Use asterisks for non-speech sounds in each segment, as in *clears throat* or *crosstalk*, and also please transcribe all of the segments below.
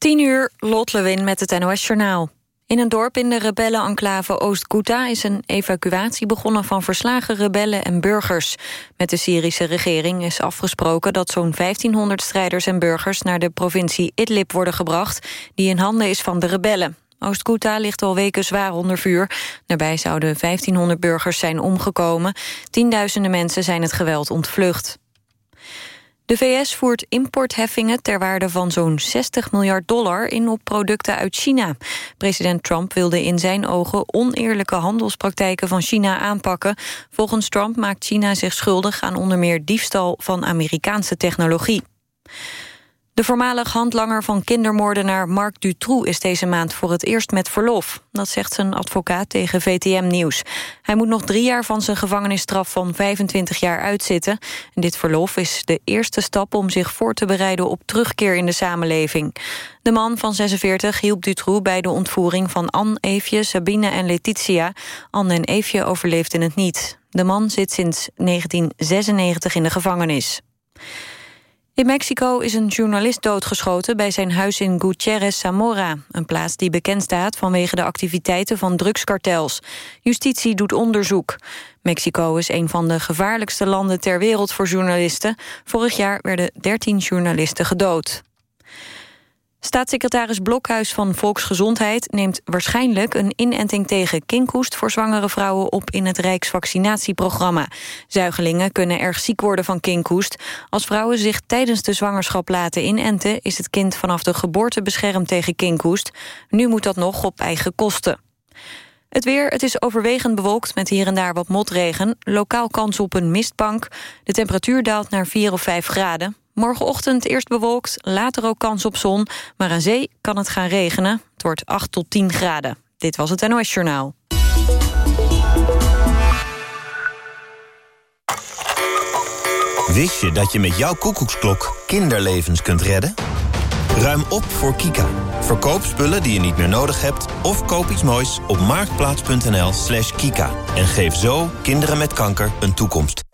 10 uur, Lot Lewin met het NOS Journaal. In een dorp in de rebellen-enclave Oost-Ghouta... is een evacuatie begonnen van verslagen rebellen en burgers. Met de Syrische regering is afgesproken... dat zo'n 1500 strijders en burgers naar de provincie Idlib worden gebracht... die in handen is van de rebellen. Oost-Ghouta ligt al weken zwaar onder vuur. Daarbij zouden 1500 burgers zijn omgekomen. Tienduizenden mensen zijn het geweld ontvlucht. De VS voert importheffingen ter waarde van zo'n 60 miljard dollar in op producten uit China. President Trump wilde in zijn ogen oneerlijke handelspraktijken van China aanpakken. Volgens Trump maakt China zich schuldig aan onder meer diefstal van Amerikaanse technologie. De voormalig handlanger van kindermoordenaar Marc Dutroux... is deze maand voor het eerst met verlof. Dat zegt zijn advocaat tegen VTM Nieuws. Hij moet nog drie jaar van zijn gevangenisstraf van 25 jaar uitzitten. En dit verlof is de eerste stap om zich voor te bereiden... op terugkeer in de samenleving. De man van 46 hielp Dutroux bij de ontvoering van Anne, Eefje, Sabine en Letitia. Anne en Eefje overleefden het niet. De man zit sinds 1996 in de gevangenis. In Mexico is een journalist doodgeschoten bij zijn huis in Gutierrez Zamora, een plaats die bekend staat vanwege de activiteiten van drugskartels. Justitie doet onderzoek. Mexico is een van de gevaarlijkste landen ter wereld voor journalisten. Vorig jaar werden 13 journalisten gedood. Staatssecretaris Blokhuis van Volksgezondheid neemt waarschijnlijk een inenting tegen kinkhoest voor zwangere vrouwen op in het Rijksvaccinatieprogramma. Zuigelingen kunnen erg ziek worden van kinkhoest. Als vrouwen zich tijdens de zwangerschap laten inenten is het kind vanaf de geboorte beschermd tegen kinkhoest. Nu moet dat nog op eigen kosten. Het weer, het is overwegend bewolkt met hier en daar wat motregen. Lokaal kans op een mistbank. De temperatuur daalt naar 4 of 5 graden. Morgenochtend eerst bewolkt, later ook kans op zon. Maar aan zee kan het gaan regenen. Het wordt 8 tot 10 graden. Dit was het NOS Journaal. Wist je dat je met jouw koekoeksklok kinderlevens kunt redden? Ruim op voor Kika. Verkoop spullen die je niet meer nodig hebt... of koop iets moois op marktplaats.nl slash kika. En geef zo kinderen met kanker een toekomst.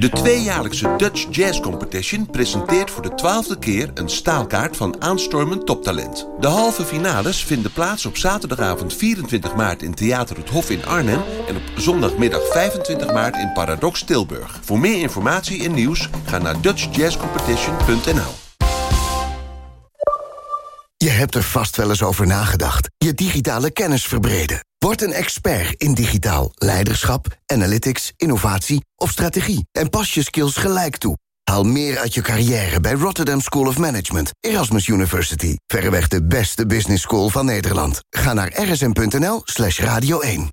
De tweejaarlijkse Dutch Jazz Competition presenteert voor de twaalfde keer een staalkaart van aanstormend toptalent. De halve finales vinden plaats op zaterdagavond 24 maart in Theater het Hof in Arnhem en op zondagmiddag 25 maart in Paradox Tilburg. Voor meer informatie en nieuws ga naar dutchjazzcompetition.nl. Je hebt er vast wel eens over nagedacht. Je digitale kennis verbreden. Word een expert in digitaal leiderschap, analytics, innovatie of strategie. En pas je skills gelijk toe. Haal meer uit je carrière bij Rotterdam School of Management, Erasmus University. Verreweg de beste business school van Nederland. Ga naar rsm.nl slash radio 1.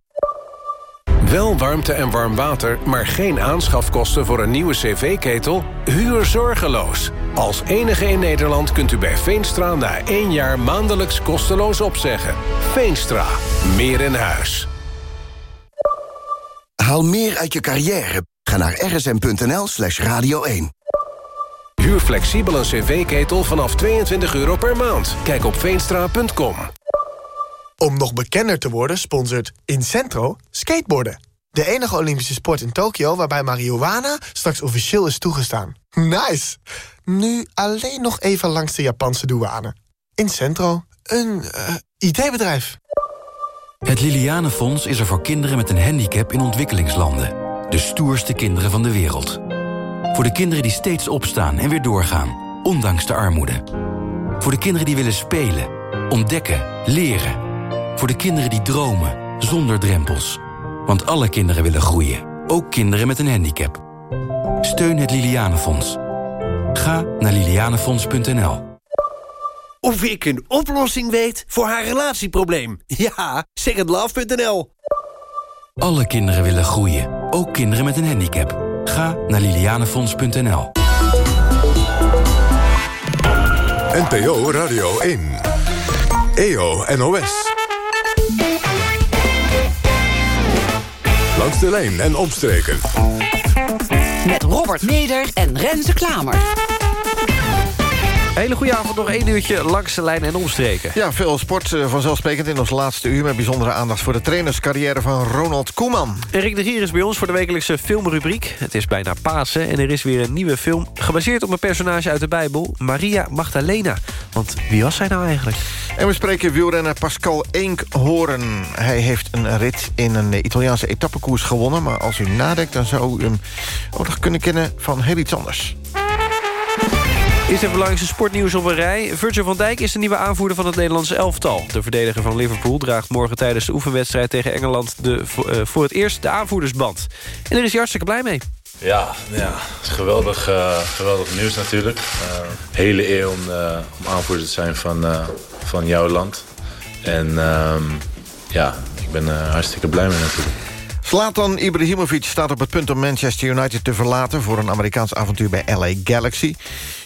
Wel warmte en warm water, maar geen aanschafkosten voor een nieuwe cv-ketel? Huur zorgeloos. Als enige in Nederland kunt u bij Veenstra na één jaar maandelijks kosteloos opzeggen. Veenstra. Meer in huis. Haal meer uit je carrière. Ga naar rsm.nl slash radio 1. Huur flexibel een cv-ketel vanaf 22 euro per maand. Kijk op veenstra.com. Om nog bekender te worden sponsort Incentro skateboarden. De enige Olympische sport in Tokio waarbij marihuana straks officieel is toegestaan. Nice! Nu alleen nog even langs de Japanse douane. Incentro, een uh, IT-bedrijf. Het Lilianenfonds is er voor kinderen met een handicap in ontwikkelingslanden. De stoerste kinderen van de wereld. Voor de kinderen die steeds opstaan en weer doorgaan, ondanks de armoede. Voor de kinderen die willen spelen, ontdekken, leren. Voor de kinderen die dromen, zonder drempels. Want alle kinderen willen groeien, ook kinderen met een handicap. Steun het Lilianenfonds. Ga naar lilianenfonds.nl. Of ik een oplossing weet voor haar relatieprobleem. Ja, secondlove.nl. Alle kinderen willen groeien, ook kinderen met een handicap. Ga naar lilianenfonds.nl. NPO Radio 1. EO NOS. Langs de lijn en omstreken. Met Robert Meder en Renze Klamer. Hele goede avond, nog één uurtje langs de lijn en omstreken. Ja, veel sport uh, vanzelfsprekend in ons laatste uur... met bijzondere aandacht voor de trainerscarrière van Ronald Koeman. Erik de Gier is bij ons voor de wekelijkse filmrubriek. Het is bijna Pasen en er is weer een nieuwe film... gebaseerd op een personage uit de Bijbel, Maria Magdalena. Want wie was zij nou eigenlijk? En we spreken wielrenner Pascal Eenkhoorn. Hij heeft een rit in een Italiaanse etappekoers gewonnen... maar als u nadenkt, dan zou u hem ook nog kunnen kennen van heel iets anders. Is het belangrijkste sportnieuws op een rij. Virgil van Dijk is de nieuwe aanvoerder van het Nederlandse elftal. De verdediger van Liverpool draagt morgen tijdens de oefenwedstrijd tegen Engeland... De, eh, voor het eerst de aanvoerdersband. En daar is hij hartstikke blij mee. Ja, ja het is geweldig, uh, geweldig nieuws natuurlijk. Uh, hele eer om, uh, om aanvoerder te zijn van, van jouw land. En ehm, ja, ik ben hartstikke blij mee natuurlijk. Zlatan Ibrahimovic staat op het punt om Manchester United te verlaten... voor een Amerikaans avontuur bij LA Galaxy.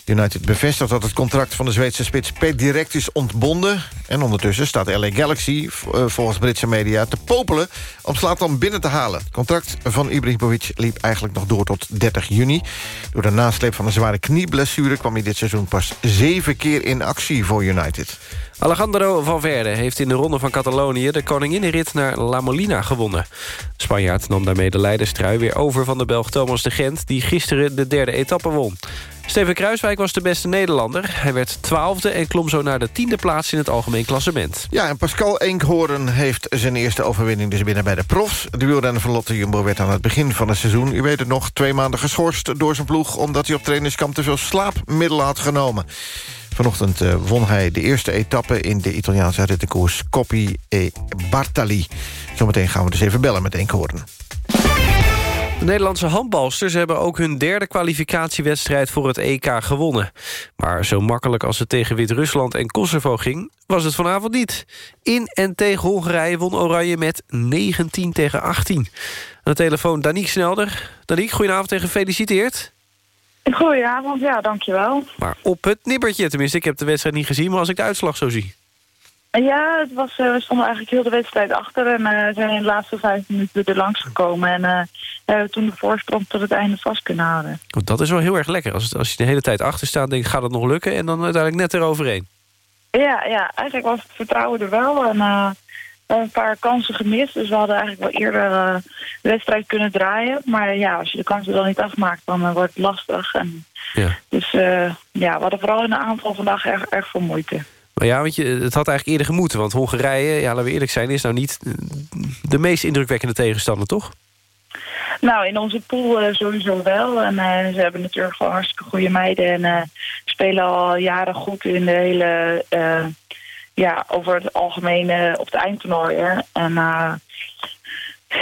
United bevestigt dat het contract van de Zweedse spits per direct is ontbonden. En ondertussen staat LA Galaxy eh, volgens Britse media te popelen... om Zlatan binnen te halen. Het contract van Ibrahimovic liep eigenlijk nog door tot 30 juni. Door de nasleep van een zware knieblessure... kwam hij dit seizoen pas zeven keer in actie voor United. Alejandro Valverde heeft in de ronde van Catalonië... de koninginnenrit naar La Molina gewonnen. Spanjaard nam daarmee de leiderstrui weer over van de Belg Thomas de Gent... die gisteren de derde etappe won. Steven Kruiswijk was de beste Nederlander. Hij werd twaalfde en klom zo naar de tiende plaats in het algemeen klassement. Ja, en Pascal Enkhoorn heeft zijn eerste overwinning dus binnen bij de profs. De wielrenner van Lotte Jumbo werd aan het begin van het seizoen... u weet het nog, twee maanden geschorst door zijn ploeg... omdat hij op trainingskamp te veel slaapmiddelen had genomen. Vanochtend uh, won hij de eerste etappe in de Italiaanse rittenkoers Coppi e Bartali. Zometeen gaan we dus even bellen met Enkhoorn. De Nederlandse handbalsters hebben ook hun derde kwalificatiewedstrijd voor het EK gewonnen. Maar zo makkelijk als het tegen Wit-Rusland en Kosovo ging, was het vanavond niet. In en tegen Hongarije won Oranje met 19 tegen 18. Aan de telefoon Daniek Snelder. Daniek, goedenavond en gefeliciteerd. Goedenavond, ja, dankjewel. Maar op het nippertje, tenminste, ik heb de wedstrijd niet gezien... maar als ik de uitslag zo zie. Ja, het was, uh, we stonden eigenlijk heel de wedstrijd achter... en uh, zijn in de laatste vijf minuten er langs gekomen... en uh, hebben toen de voorsprong tot het einde vast kunnen houden. Want dat is wel heel erg lekker. Als, als je de hele tijd achter staat, denk ik, gaat het nog lukken... en dan uiteindelijk net eroverheen. Ja, ja eigenlijk was het vertrouwen er wel... en een paar kansen gemist. Dus we hadden eigenlijk wel eerder uh, de wedstrijd kunnen draaien. Maar ja, als je de kansen dan niet afmaakt, dan uh, wordt het lastig. En ja. Dus uh, ja, we hadden vooral in de aanval vandaag erg, erg veel moeite. Maar ja, want je, het had eigenlijk eerder gemoeten. Want Hongarije, ja, laten we eerlijk zijn, is nou niet de meest indrukwekkende tegenstander, toch? Nou, in onze pool sowieso wel. En ze hebben natuurlijk gewoon hartstikke goede meiden. En spelen al jaren goed in de hele ja, over het algemeen op het eindtoernooi. En uh,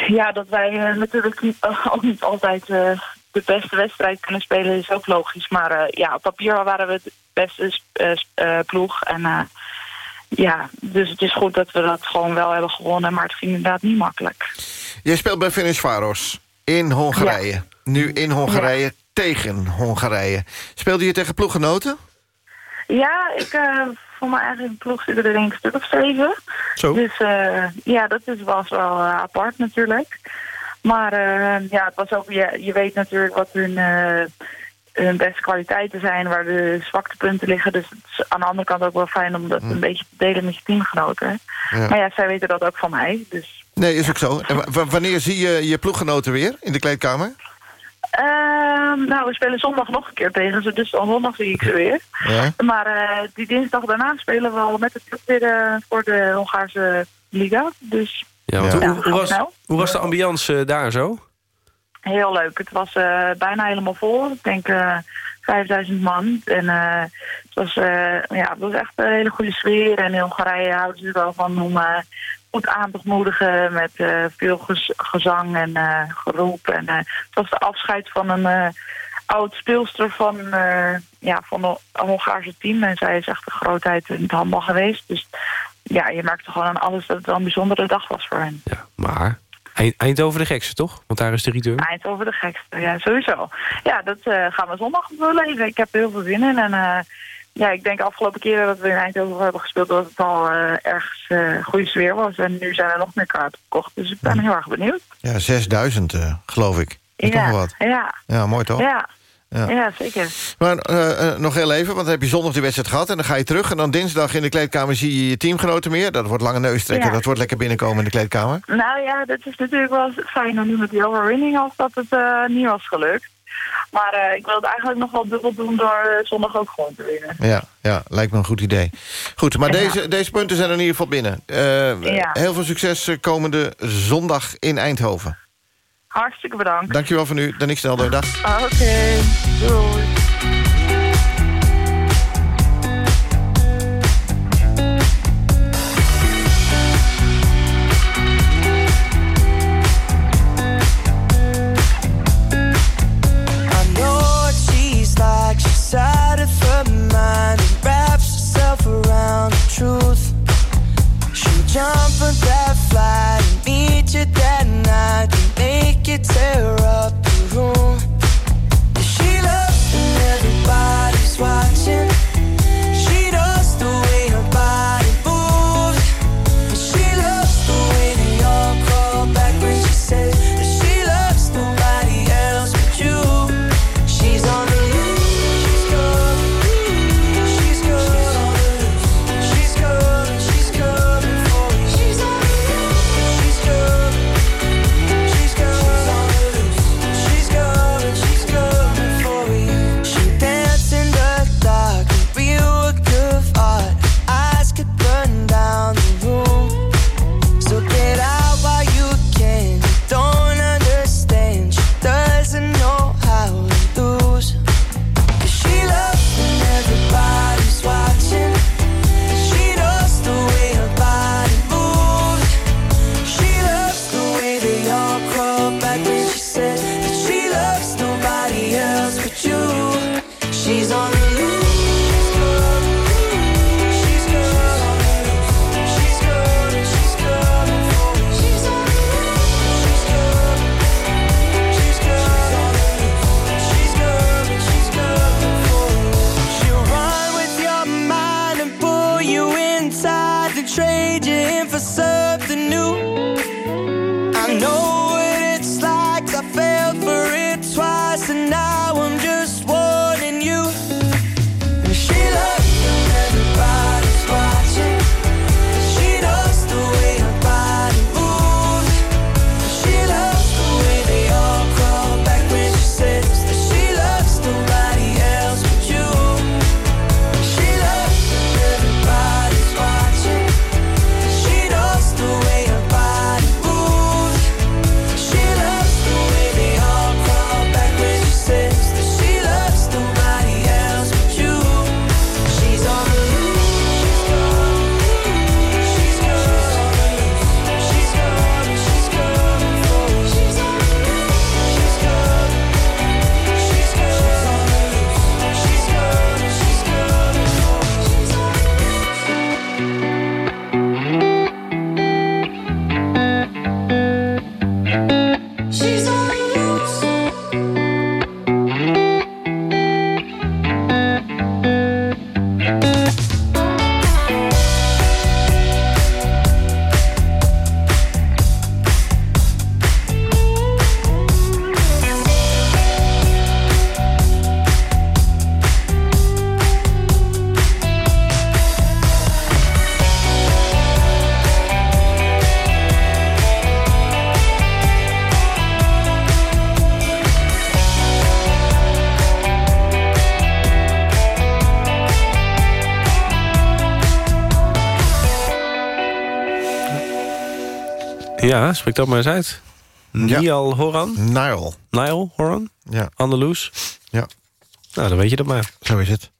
ja, dat wij uh, natuurlijk niet, *laughs* ook niet altijd de beste wedstrijd kunnen spelen is ook logisch. Maar ja, op papier waren we het beste ploeg. En ja, dus het is goed dat we dat gewoon wel hebben gewonnen. Maar het ging inderdaad niet makkelijk. Jij speelt bij Finish Faros in Hongarije. Ja. Nu in Hongarije ja. tegen Hongarije. Speelde je tegen ploeggenoten? Ja, ik voor mijn eigen ploeg zitten er denk ik een stuk of zeven. Zo. Dus uh, ja, dat is, was wel uh, apart natuurlijk. Maar uh, ja, het was ook, je, je weet natuurlijk wat hun, hun beste kwaliteiten zijn, waar de zwaktepunten liggen. Dus het is aan de andere kant ook wel fijn om dat een beetje te delen met je teamgenoten. Ja. Maar ja, zij weten dat ook van mij. Dus. Nee, is ook zo. En wanneer zie je je ploeggenoten weer in de kleedkamer? Uh, nou, we spelen zondag nog een keer tegen ze, dus dan zondag zie ik ze weer. Ja. Maar uh, die dinsdag daarna spelen we al met de club weer uh, voor de Hongaarse Liga. Dus, ja, want ja. Hoe, hoe, was, hoe was de ambiance uh, daar zo? Heel leuk. Het was bijna helemaal vol. Ik denk 5000 man. En het, was, ja, het was echt een hele goede sfeer. En in Hongarije houden ze er wel van om goed aan te moedigen met uh, veel gez gezang en uh, geroep. En uh, het was de afscheid van een oud speelster van, ja, van een Hongaarse team. En zij is echt een grootheid in het handbal geweest. Dus ja, je merkte gewoon aan alles dat het wel een bijzondere dag was voor hen. Ja, maar Eindhoven de gekste, toch? Want daar is de return. Eindhoven de gekste, ja, sowieso. Ja, dat gaan we zondag beleven. Ik heb er heel veel zin in en ja, ik denk de afgelopen keren dat we in Eindhoven hebben gespeeld... dat het al uh, ergens uh, goede sfeer was. En nu zijn er nog meer kaarten gekocht. Dus ik ben heel erg benieuwd. Ja, 6000 uh, geloof ik. Is ja, wat. ja. Ja, mooi toch? Ja. Ja. ja, zeker. Maar nog heel even, want dan heb je zondag die wedstrijd gehad... en dan ga je terug en dan dinsdag in de kleedkamer zie je je teamgenoten meer. Dat wordt lange neus trekken, dat wordt lekker binnenkomen in de kleedkamer. Nou ja, dat is natuurlijk wel fijn om nu met die overwinning... als dat het niet was gelukt. Maar eh, ik wil het eigenlijk nog wel dubbel doen door zondag ook gewoon te winnen. Ja, ja, lijkt me een goed idee. Goed, maar Ja. deze, deze punten zijn er in ieder geval binnen. Eh, Ja. Heel veel succes eh, komende zondag in Eindhoven. Hartstikke bedankt. Dankjewel voor nu, Danique Snelder. Dag. Ah, Oké, doei. Ja, spreek dat maar eens uit. Nial Horan? Nile. Nile Horan? Ja. Andaluus? Ja. Nou, dan weet je dat maar. Zo is het.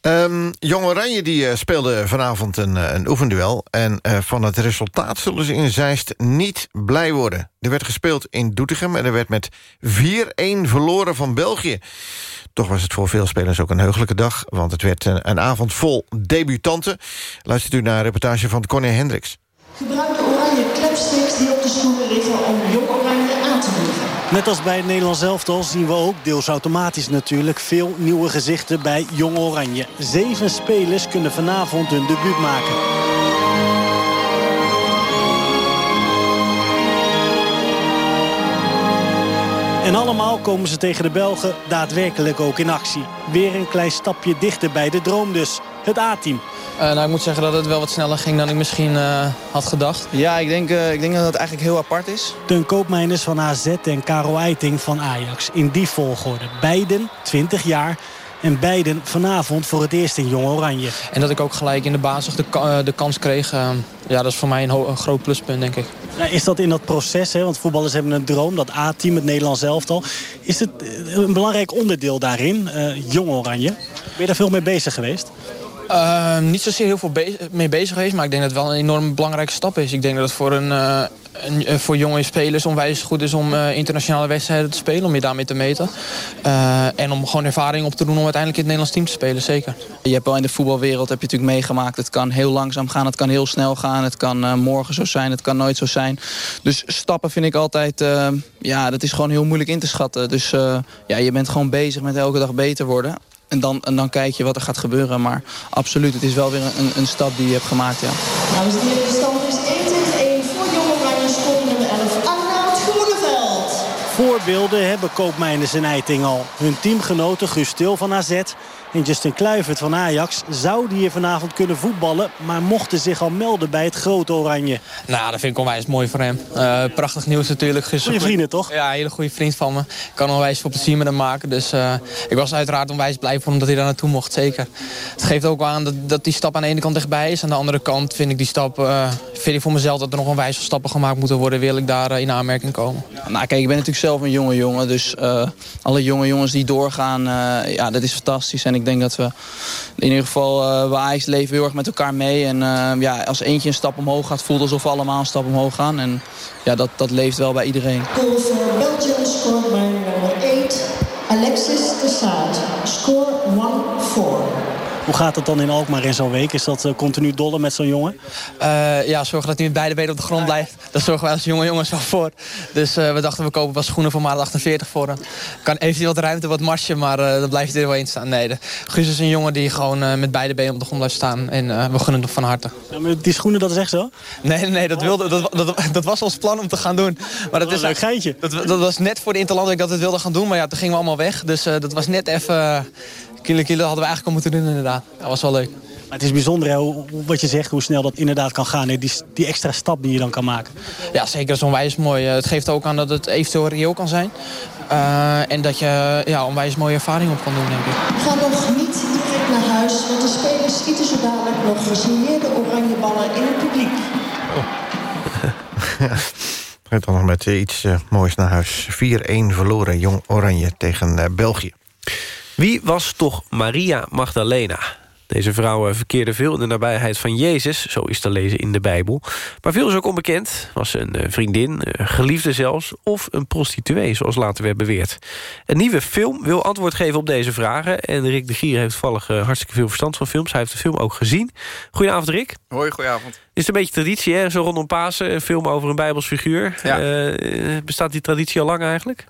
Ehm, Jong Oranje die, eh, speelde vanavond een, eh, een oefenduel. En eh, van het resultaat zullen ze in Zeist niet blij worden. Er werd gespeeld in Doetinchem en er werd met 4-1 verloren van België. Toch was het voor veel spelers ook een heugelijke dag... want het werd een, een avond vol debutanten. Luistert u naar een reportage van Connie Hendricks. Gebruik klepsticks die op de schoenen liggen om Jong Oranje aan te moedigen. Net als bij het Nederlands elftal zien we ook, deels automatisch natuurlijk... veel nieuwe gezichten bij Jong Oranje. Zeven spelers kunnen vanavond hun debuut maken. En allemaal komen ze tegen de Belgen daadwerkelijk ook in actie. Weer een klein stapje dichter bij de droom dus. Het A-team. nou, ik moet zeggen dat het wel wat sneller ging dan ik misschien had gedacht. Ja, ik denk, ik denk dat het eigenlijk heel apart is. Teun Koopmeiners van AZ en Karel Eiting van Ajax. In die volgorde. Beiden 20 jaar en beiden vanavond voor het eerst in Jong Oranje. En dat ik ook gelijk in de basis de, de kans kreeg. ja, dat is voor mij een, een groot pluspunt, denk ik. Is dat in dat proces, hè? want voetballers hebben een droom, dat A-team, het Nederlands elftal. Is het een belangrijk onderdeel daarin, uh, Jong Oranje? Ben je daar veel mee bezig geweest? Uh, niet zozeer heel veel mee bezig geweest, maar ik denk dat het wel een enorm belangrijke stap is. Ik denk dat het voor, een, een uh, voor jonge spelers onwijs goed is om internationale wedstrijden te spelen, om je daarmee te meten. en om gewoon ervaring op te doen om uiteindelijk in het Nederlands team te spelen, zeker. Je hebt wel in de voetbalwereld heb je natuurlijk meegemaakt. Het kan heel langzaam gaan, het kan heel snel gaan, het kan morgen zo zijn, het kan nooit zo zijn. Dus stappen vind ik altijd, ja, dat is gewoon heel moeilijk in te schatten. Dus ja, je bent gewoon bezig met elke dag beter worden. En dan, en dan kijk je wat er gaat gebeuren. Maar absoluut, het is wel weer een, een stap die je hebt gemaakt, ja. Is 1 tegen 1 voor Jong Oranje. Score nummer 11, Arnoud Groeneveld. Voorbeelden hebben Koopmeiners en Eiting al. Hun teamgenoten Guus Stil van AZ en Justin Kluivert van Ajax zouden hier vanavond kunnen voetballen... maar mochten zich al melden bij het grote Oranje. Nou, dat vind ik onwijs mooi voor hem. Uh, prachtig nieuws natuurlijk. Goeie vrienden, toch? Ja, een hele goede vriend van me. Ik kan onwijs veel plezier met hem maken. Dus uh, ik was uiteraard onwijs blij voor hem dat hij daar naartoe mocht, zeker. Het geeft ook wel aan dat, dat die stap aan de ene kant dichtbij is. Aan de andere kant vind ik die stap... Uh, vind ik voor mezelf dat er nog onwijs veel stappen gemaakt moeten worden... wil ik daar in aanmerking komen. Nou, kijk, ik ben natuurlijk zelf een jonge jongen. Dus alle jonge jongens die doorgaan, ja, dat is fantastisch. En ik denk dat we in ieder geval uh, bij Ajax leven heel erg met elkaar mee. En ja, als eentje een stap omhoog gaat, voelt alsof we allemaal een stap omhoog gaan. En ja, dat, dat leeft wel bij iedereen. Belgium number 8, Alexis. Score 1-4. Hoe gaat het dan in Alkmaar in zo'n week? Is dat uh, continu dolle met zo'n jongen? Uh, ja, zorgen dat hij met beide benen op de grond blijft. Daar zorgen wij als jonge jongens wel voor. Dus uh, we dachten we kopen wat schoenen voor maat 48 voor hem. Kan eventueel wat ruimte, wat marsje, maar dat blijft er wel in staan. Nee, de, Guus is een jongen die gewoon met beide benen op de grond blijft staan. En we gunnen het van harte. Ja, maar die schoenen, dat is echt zo? Nee, nee dat, wilde, dat, dat, dat was ons plan om te gaan doen. Maar dat, is een geintje. Dat, dat was net voor de Interlandweek dat we het wilden gaan doen. Maar ja, toen gingen we allemaal weg. Dus dat was net even Kilo Kilo hadden we eigenlijk al moeten doen inderdaad. Dat was wel leuk. Maar het is bijzonder hè, wat je zegt, hoe snel dat inderdaad kan gaan. Die, die extra stap die je dan kan maken. Ja, zeker. Dat is onwijs mooi. Het geeft ook aan dat het eventueel reëel kan zijn. Uh, en dat je ja, onwijs mooie ervaring op kan doen, denk ik. Ga nog niet direct naar huis, want de spelers schieten zo dadelijk nog gesigneerde oranje ballen in het publiek. Oh. *laughs* Gaat dan nog met iets uh, moois naar huis. 4-1 verloren Jong Oranje tegen uh, België. Wie was toch Maria Magdalena? Deze vrouw verkeerde veel in de nabijheid van Jezus, zo is te lezen in de Bijbel. Maar veel is ook onbekend. Was ze een eh, vriendin, geliefde zelfs, of een prostituee, zoals later werd beweerd. Een nieuwe film wil antwoord geven op deze vragen. En Rick de Gier heeft toevallig uh, hartstikke veel verstand van films. Hij heeft de film ook gezien. Goedenavond, Rick. Hoi, goedenavond. Is een beetje traditie, hè? Zo rondom Pasen, een film over een Bijbels figuur. Ja. Uh, bestaat die traditie al lang eigenlijk?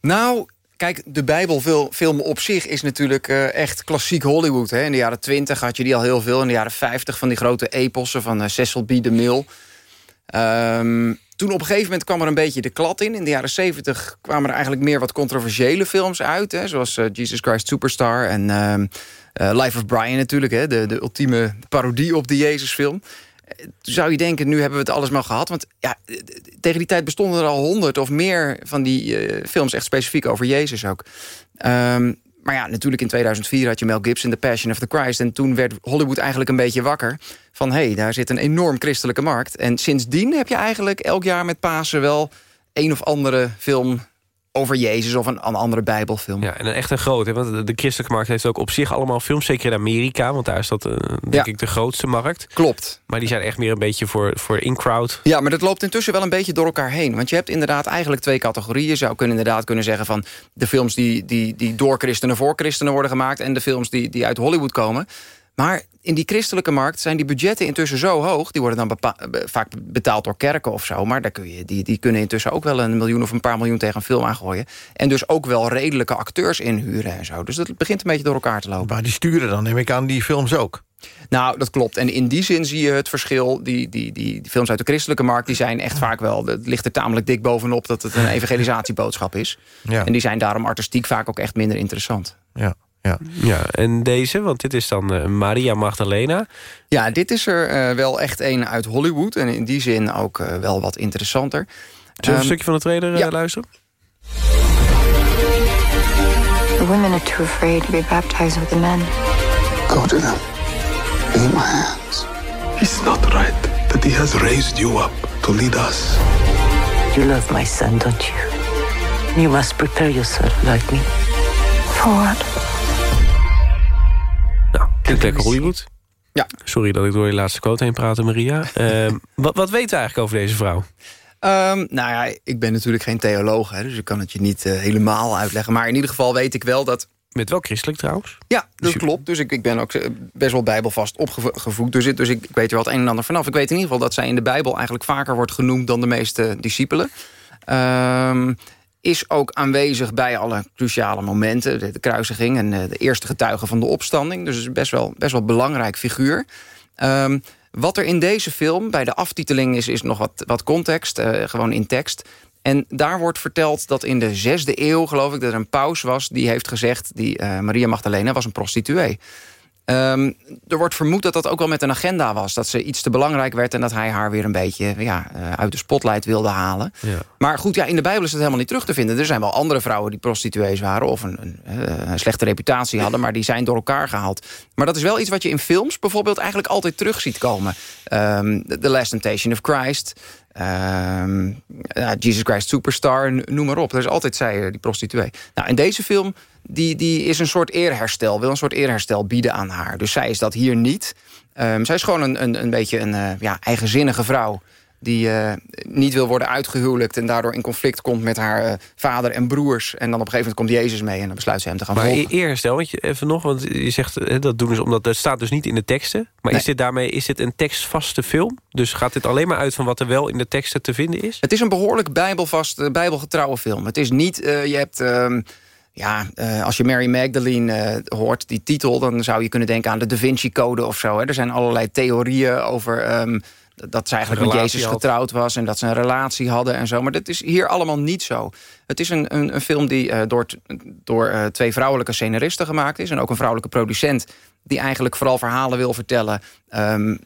Nou, Kijk, de Bijbelfilm op zich is natuurlijk uh, echt klassiek Hollywood. Hè? In de jaren 20 had je die al heel veel. In de jaren 50 van die grote epossen van uh, Cecil B. DeMille. Um, toen op een gegeven moment kwam er een beetje de klad in. In de jaren 70 kwamen er eigenlijk meer wat controversiële films uit. Hè? Zoals uh, Jesus Christ Superstar en Life of Brian natuurlijk. Hè? De, de ultieme parodie op de Jezusfilm zou je denken, nu hebben we het alles maar gehad. Want ja, tegen die tijd bestonden er al honderd of meer van die uh, films... echt specifiek over Jezus ook. Um, maar ja, natuurlijk in 2004 had je Mel Gibson, The Passion of the Christ... en toen werd Hollywood eigenlijk een beetje wakker... van hé, hey, daar zit een enorm christelijke markt. En sindsdien heb je eigenlijk elk jaar met Pasen wel... een of andere film over Jezus of een, een, andere bijbelfilm. Ja, en een echt een grote, want de christelijke markt heeft ook op zich allemaal films. Zeker in Amerika, want daar is dat uh, denk ik de grootste markt. Klopt. Maar die zijn echt meer een beetje voor, voor in-crowd. Ja, maar dat loopt intussen wel een beetje door elkaar heen. Want je hebt inderdaad eigenlijk twee categorieën. Je zou kunnen inderdaad kunnen zeggen van... de films die, die, die door christenen voor christenen worden gemaakt... en de films die, die uit Hollywood komen. Maar in die christelijke markt zijn die budgetten intussen zo hoog... die worden dan vaak betaald door kerken of zo... maar daar kun je, die, die kunnen intussen ook wel een miljoen of een paar miljoen tegen een film aangooien. En dus ook wel redelijke acteurs inhuren en zo. Dus dat begint een beetje door elkaar te lopen. Maar die sturen dan, neem ik aan, die films ook? Nou, dat klopt. En in die zin zie je het verschil. Die, die, die, die films uit de christelijke markt... die zijn echt vaak wel... het ligt er tamelijk dik bovenop... dat het een evangelisatieboodschap is. Ja. En die zijn daarom artistiek vaak ook echt minder interessant. Ja. Ja. ja, en deze, want dit is dan eh, Maria Magdalena. Ja, dit is er eh, wel echt een uit Hollywood. En in die zin ook eh, wel wat interessanter. Zullen we een Ehm, stukje van de trailer luisteren? The women are too afraid to be baptized with the men. Go to them. Be my hands. It's not right that he has raised you up to lead us. You love my son, don't you? You must prepare yourself like me. For what? Klinkt lekker Hollywood. Ja. Sorry dat ik door je laatste quote heen praatte, Maria. *laughs* Ehm, wat, wat weet je eigenlijk over deze vrouw? Ehm, nou ja, ik ben natuurlijk geen theoloog, hè, dus ik kan het je niet eh, helemaal uitleggen. Maar in ieder geval weet ik wel dat... Met wel christelijk trouwens? Ja, dat klopt. Dus ik, ik ben ook eh, best wel bijbelvast opgevoed. Dus, dus ik, ik weet er wel het een en ander vanaf. Ik weet in ieder geval dat zij in de Bijbel eigenlijk vaker wordt genoemd... dan de meeste discipelen. Ehm, is ook aanwezig bij alle cruciale momenten. De, kruisiging en eh, de eerste getuigen van de opstanding. Dus is best wel, best wel belangrijk figuur. Ehm, wat er in deze film, bij de aftiteling is, is nog wat, wat context. eh, gewoon in tekst. En daar wordt verteld dat in de zesde eeuw, geloof ik... dat er een paus was die heeft gezegd... die eh, Maria Magdalena was een prostituee. Ehm, er wordt vermoed dat dat ook wel met een agenda was. Dat ze iets te belangrijk werd... en dat hij haar weer een beetje ja, eh, uit de spotlight wilde halen. Ja. Maar goed, ja, in de Bijbel is het helemaal niet terug te vinden. Er zijn wel andere vrouwen die prostituees waren... of een, een, eh, een slechte reputatie hadden... maar die zijn door elkaar gehaald. Maar dat is wel iets wat je in films bijvoorbeeld... eigenlijk altijd terug ziet komen. Ehm, The Last Temptation of Christ... ehm, Jesus Christ Superstar, noem maar op. Er is altijd zij, eh, die prostituee. Nou, in deze film die, die is een soort eerherstel. Wil een soort eerherstel bieden aan haar. Dus zij is dat hier niet. Ehm, zij is gewoon een, een, een beetje een eh, ja, eigenzinnige vrouw die eh, niet wil worden uitgehuwelijkt... en daardoor in conflict komt met haar eh, vader en broers. En dan op een gegeven moment komt Jezus mee... en dan besluit ze hem te gaan Maar volgen. e- eerst stel, want je, even nog, want je zegt hè, dat doen ze omdat dat staat dus niet in de teksten. Maar is dit daarmee is dit een tekstvaste film? Dus gaat dit alleen maar uit van wat er wel in de teksten te vinden is? Het is een behoorlijk bijbelvaste, bijbelgetrouwe film. Het is niet, je hebt... ja, eh, als je Mary Magdalene eh, hoort, die titel... dan zou je kunnen denken aan de Da Vinci Code of zo. Hè. Er zijn allerlei theorieën over... ehm, dat ze eigenlijk met Jezus had. getrouwd was... en dat ze een relatie hadden en zo. Maar dat is hier allemaal niet zo. Het is een, een, een film die eh, door, door eh, twee vrouwelijke scenaristen gemaakt is... en ook een vrouwelijke producent die eigenlijk vooral verhalen wil vertellen... ehm,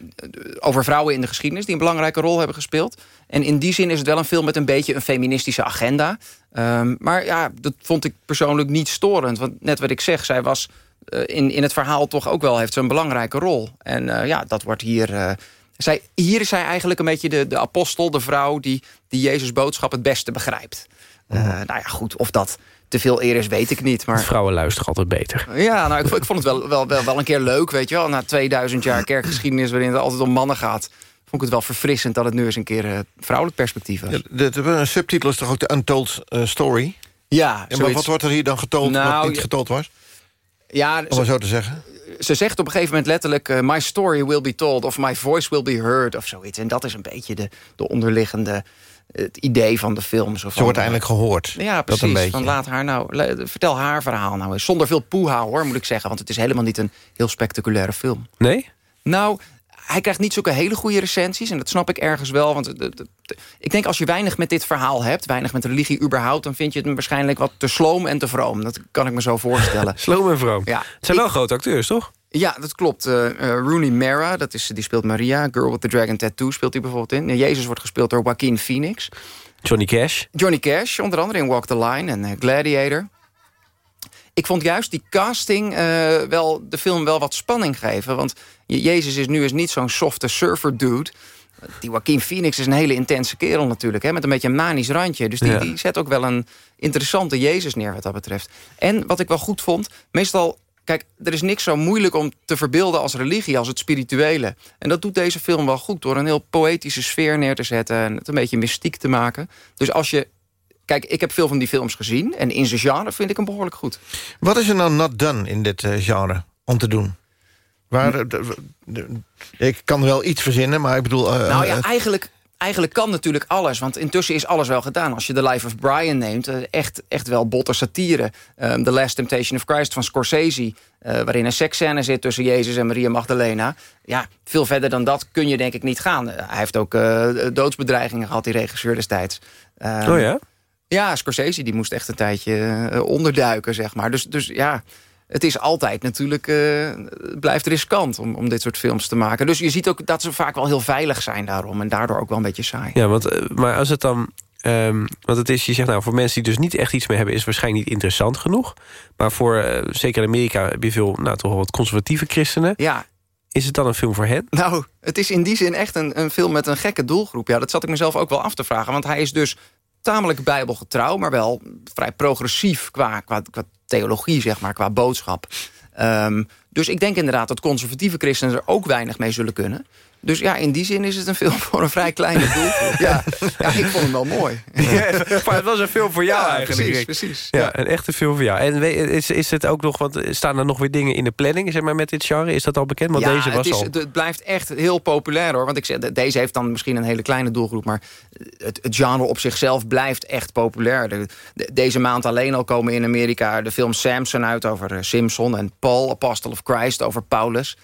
over vrouwen in de geschiedenis die een belangrijke rol hebben gespeeld. En in die zin is het wel een film met een beetje een feministische agenda. Ehm, maar ja, dat vond ik persoonlijk niet storend. Want net wat ik zeg, zij was eh, in, in het verhaal toch ook wel... heeft ze een belangrijke rol. En ja, dat wordt hier... zij, hier is zij eigenlijk een beetje de, de apostel, de vrouw... die, die Jezus boodschap het beste begrijpt. Eh, nou ja, goed, of dat te veel eer is, weet ik niet. Maar Vrouwen luisteren altijd beter. ja, nou, ik, ik vond het wel, wel, wel, wel een keer leuk, weet je wel. Na 2000 jaar kerkgeschiedenis waarin het altijd om mannen gaat... vond ik het wel verfrissend dat het nu eens een keer eh, vrouwelijk perspectief was. De, de, de subtitel is toch ook de Untold eh, Story? Ja, maar zoiets. wat wordt er hier dan getold wat Nou, niet je- getold was? Ja, Om maar zo te zeggen. Ze zegt op een gegeven moment letterlijk... eh, my story will be told of my voice will be heard of zoiets. En dat is een beetje de, de onderliggende het idee van de film. Zo Ze wordt eindelijk gehoord. Ja, Dat precies. een beetje. Van laat haar nou, vertel haar verhaal nou eens. Zonder veel poeha hoor, moet ik zeggen. Want het is helemaal niet een heel spectaculaire film. Nee? Nou, hij krijgt niet zulke hele goede recensies. En dat snap ik ergens wel. Want het- ik denk als je weinig met dit verhaal hebt... weinig met religie überhaupt... dan vind je het waarschijnlijk wat te sloom en te vroom. Dat kan ik me zo voorstellen. *laughs* Sloom en vroom. Ja. Het zijn wel grote acteurs, toch? Ja, dat klopt. Eh, eh, Rooney Mara, dat is, die speelt Maria. Girl with the Dragon Tattoo speelt hij bijvoorbeeld in. Jezus wordt gespeeld door Joaquin Phoenix. Johnny Cash. Johnny Cash, onder andere in Walk the Line en eh, Gladiator. Ik vond juist die casting eh, wel de film wel wat spanning geven. Want Je- Jezus is nu eens niet zo'n softe surfer dude. Die Joaquin Phoenix is een hele intense kerel natuurlijk. Hè, met een beetje een manisch randje. Dus die, Ja. die zet ook wel een interessante Jezus neer wat dat betreft. En wat ik wel goed vond, meestal... Kijk, er is niks zo moeilijk om te verbeelden als religie, als het spirituele. En dat doet deze film wel goed door een heel poëtische sfeer neer te zetten... en het een beetje mystiek te maken. Dus als je... Kijk, ik heb veel van die films gezien... en in zijn genre vind ik hem behoorlijk goed. Wat is er nou not done in dit eh, genre om te doen? Waar, Hm. ik kan wel iets verzinnen, maar ik bedoel... eh, Nou ja, eh, eigenlijk, eigenlijk kan natuurlijk alles. Want intussen is alles wel gedaan. Als je The Life of Brian neemt, echt, echt wel botte satire. Um, The Last Temptation of Christ van Scorsese... eh, waarin een seksscène zit tussen Jezus en Maria Magdalena. Ja, veel verder dan dat kun je denk ik niet gaan. Hij heeft ook eh, doodsbedreigingen gehad, die regisseur destijds. Um, Oh ja? Ja, Scorsese die moest echt een tijdje eh, onderduiken, zeg maar. Dus, dus ja, het is altijd natuurlijk, eh, het blijft riskant om, om dit soort films te maken. Dus je ziet ook dat ze vaak wel heel veilig zijn daarom. En daardoor ook wel een beetje saai. Ja, want, eh, maar als het dan... ehm, want het is, je zegt nou, voor mensen die dus niet echt iets meer hebben... is het waarschijnlijk niet interessant genoeg. Maar voor, zeker in Amerika, heb je veel, nou toch wel wat conservatieve christenen. Ja. Is het dan een film voor hen? Nou, het is in die zin echt een, een film met een gekke doelgroep. Ja, dat zat ik mezelf ook wel af te vragen. Want hij is dus tamelijk bijbelgetrouw... maar wel vrij progressief qua, qua, qua theologie, zeg maar, qua boodschap. Ehm, dus ik denk inderdaad dat conservatieve christenen er ook weinig mee zullen kunnen. Dus ja, in die zin is het een film voor een vrij kleine doelgroep. *laughs* Ja, ja ik vond hem wel mooi. *laughs* maar het was een film voor jou Ja, eigenlijk. precies, precies. Ja, een echte film voor jou. En is, is het ook nog, want staan er nog weer dingen in de planning... zeg maar, met dit genre? Is dat al bekend? Want ja, deze was het, is, al... het, het blijft echt heel populair hoor. Want ik zeg, de- deze heeft dan misschien een hele kleine doelgroep. Maar het, het genre op zichzelf blijft echt populair. De- de- deze maand alleen al komen in Amerika de film Samson uit over eh, Simpson. En Paul, Apostle of Christ, over Paulus.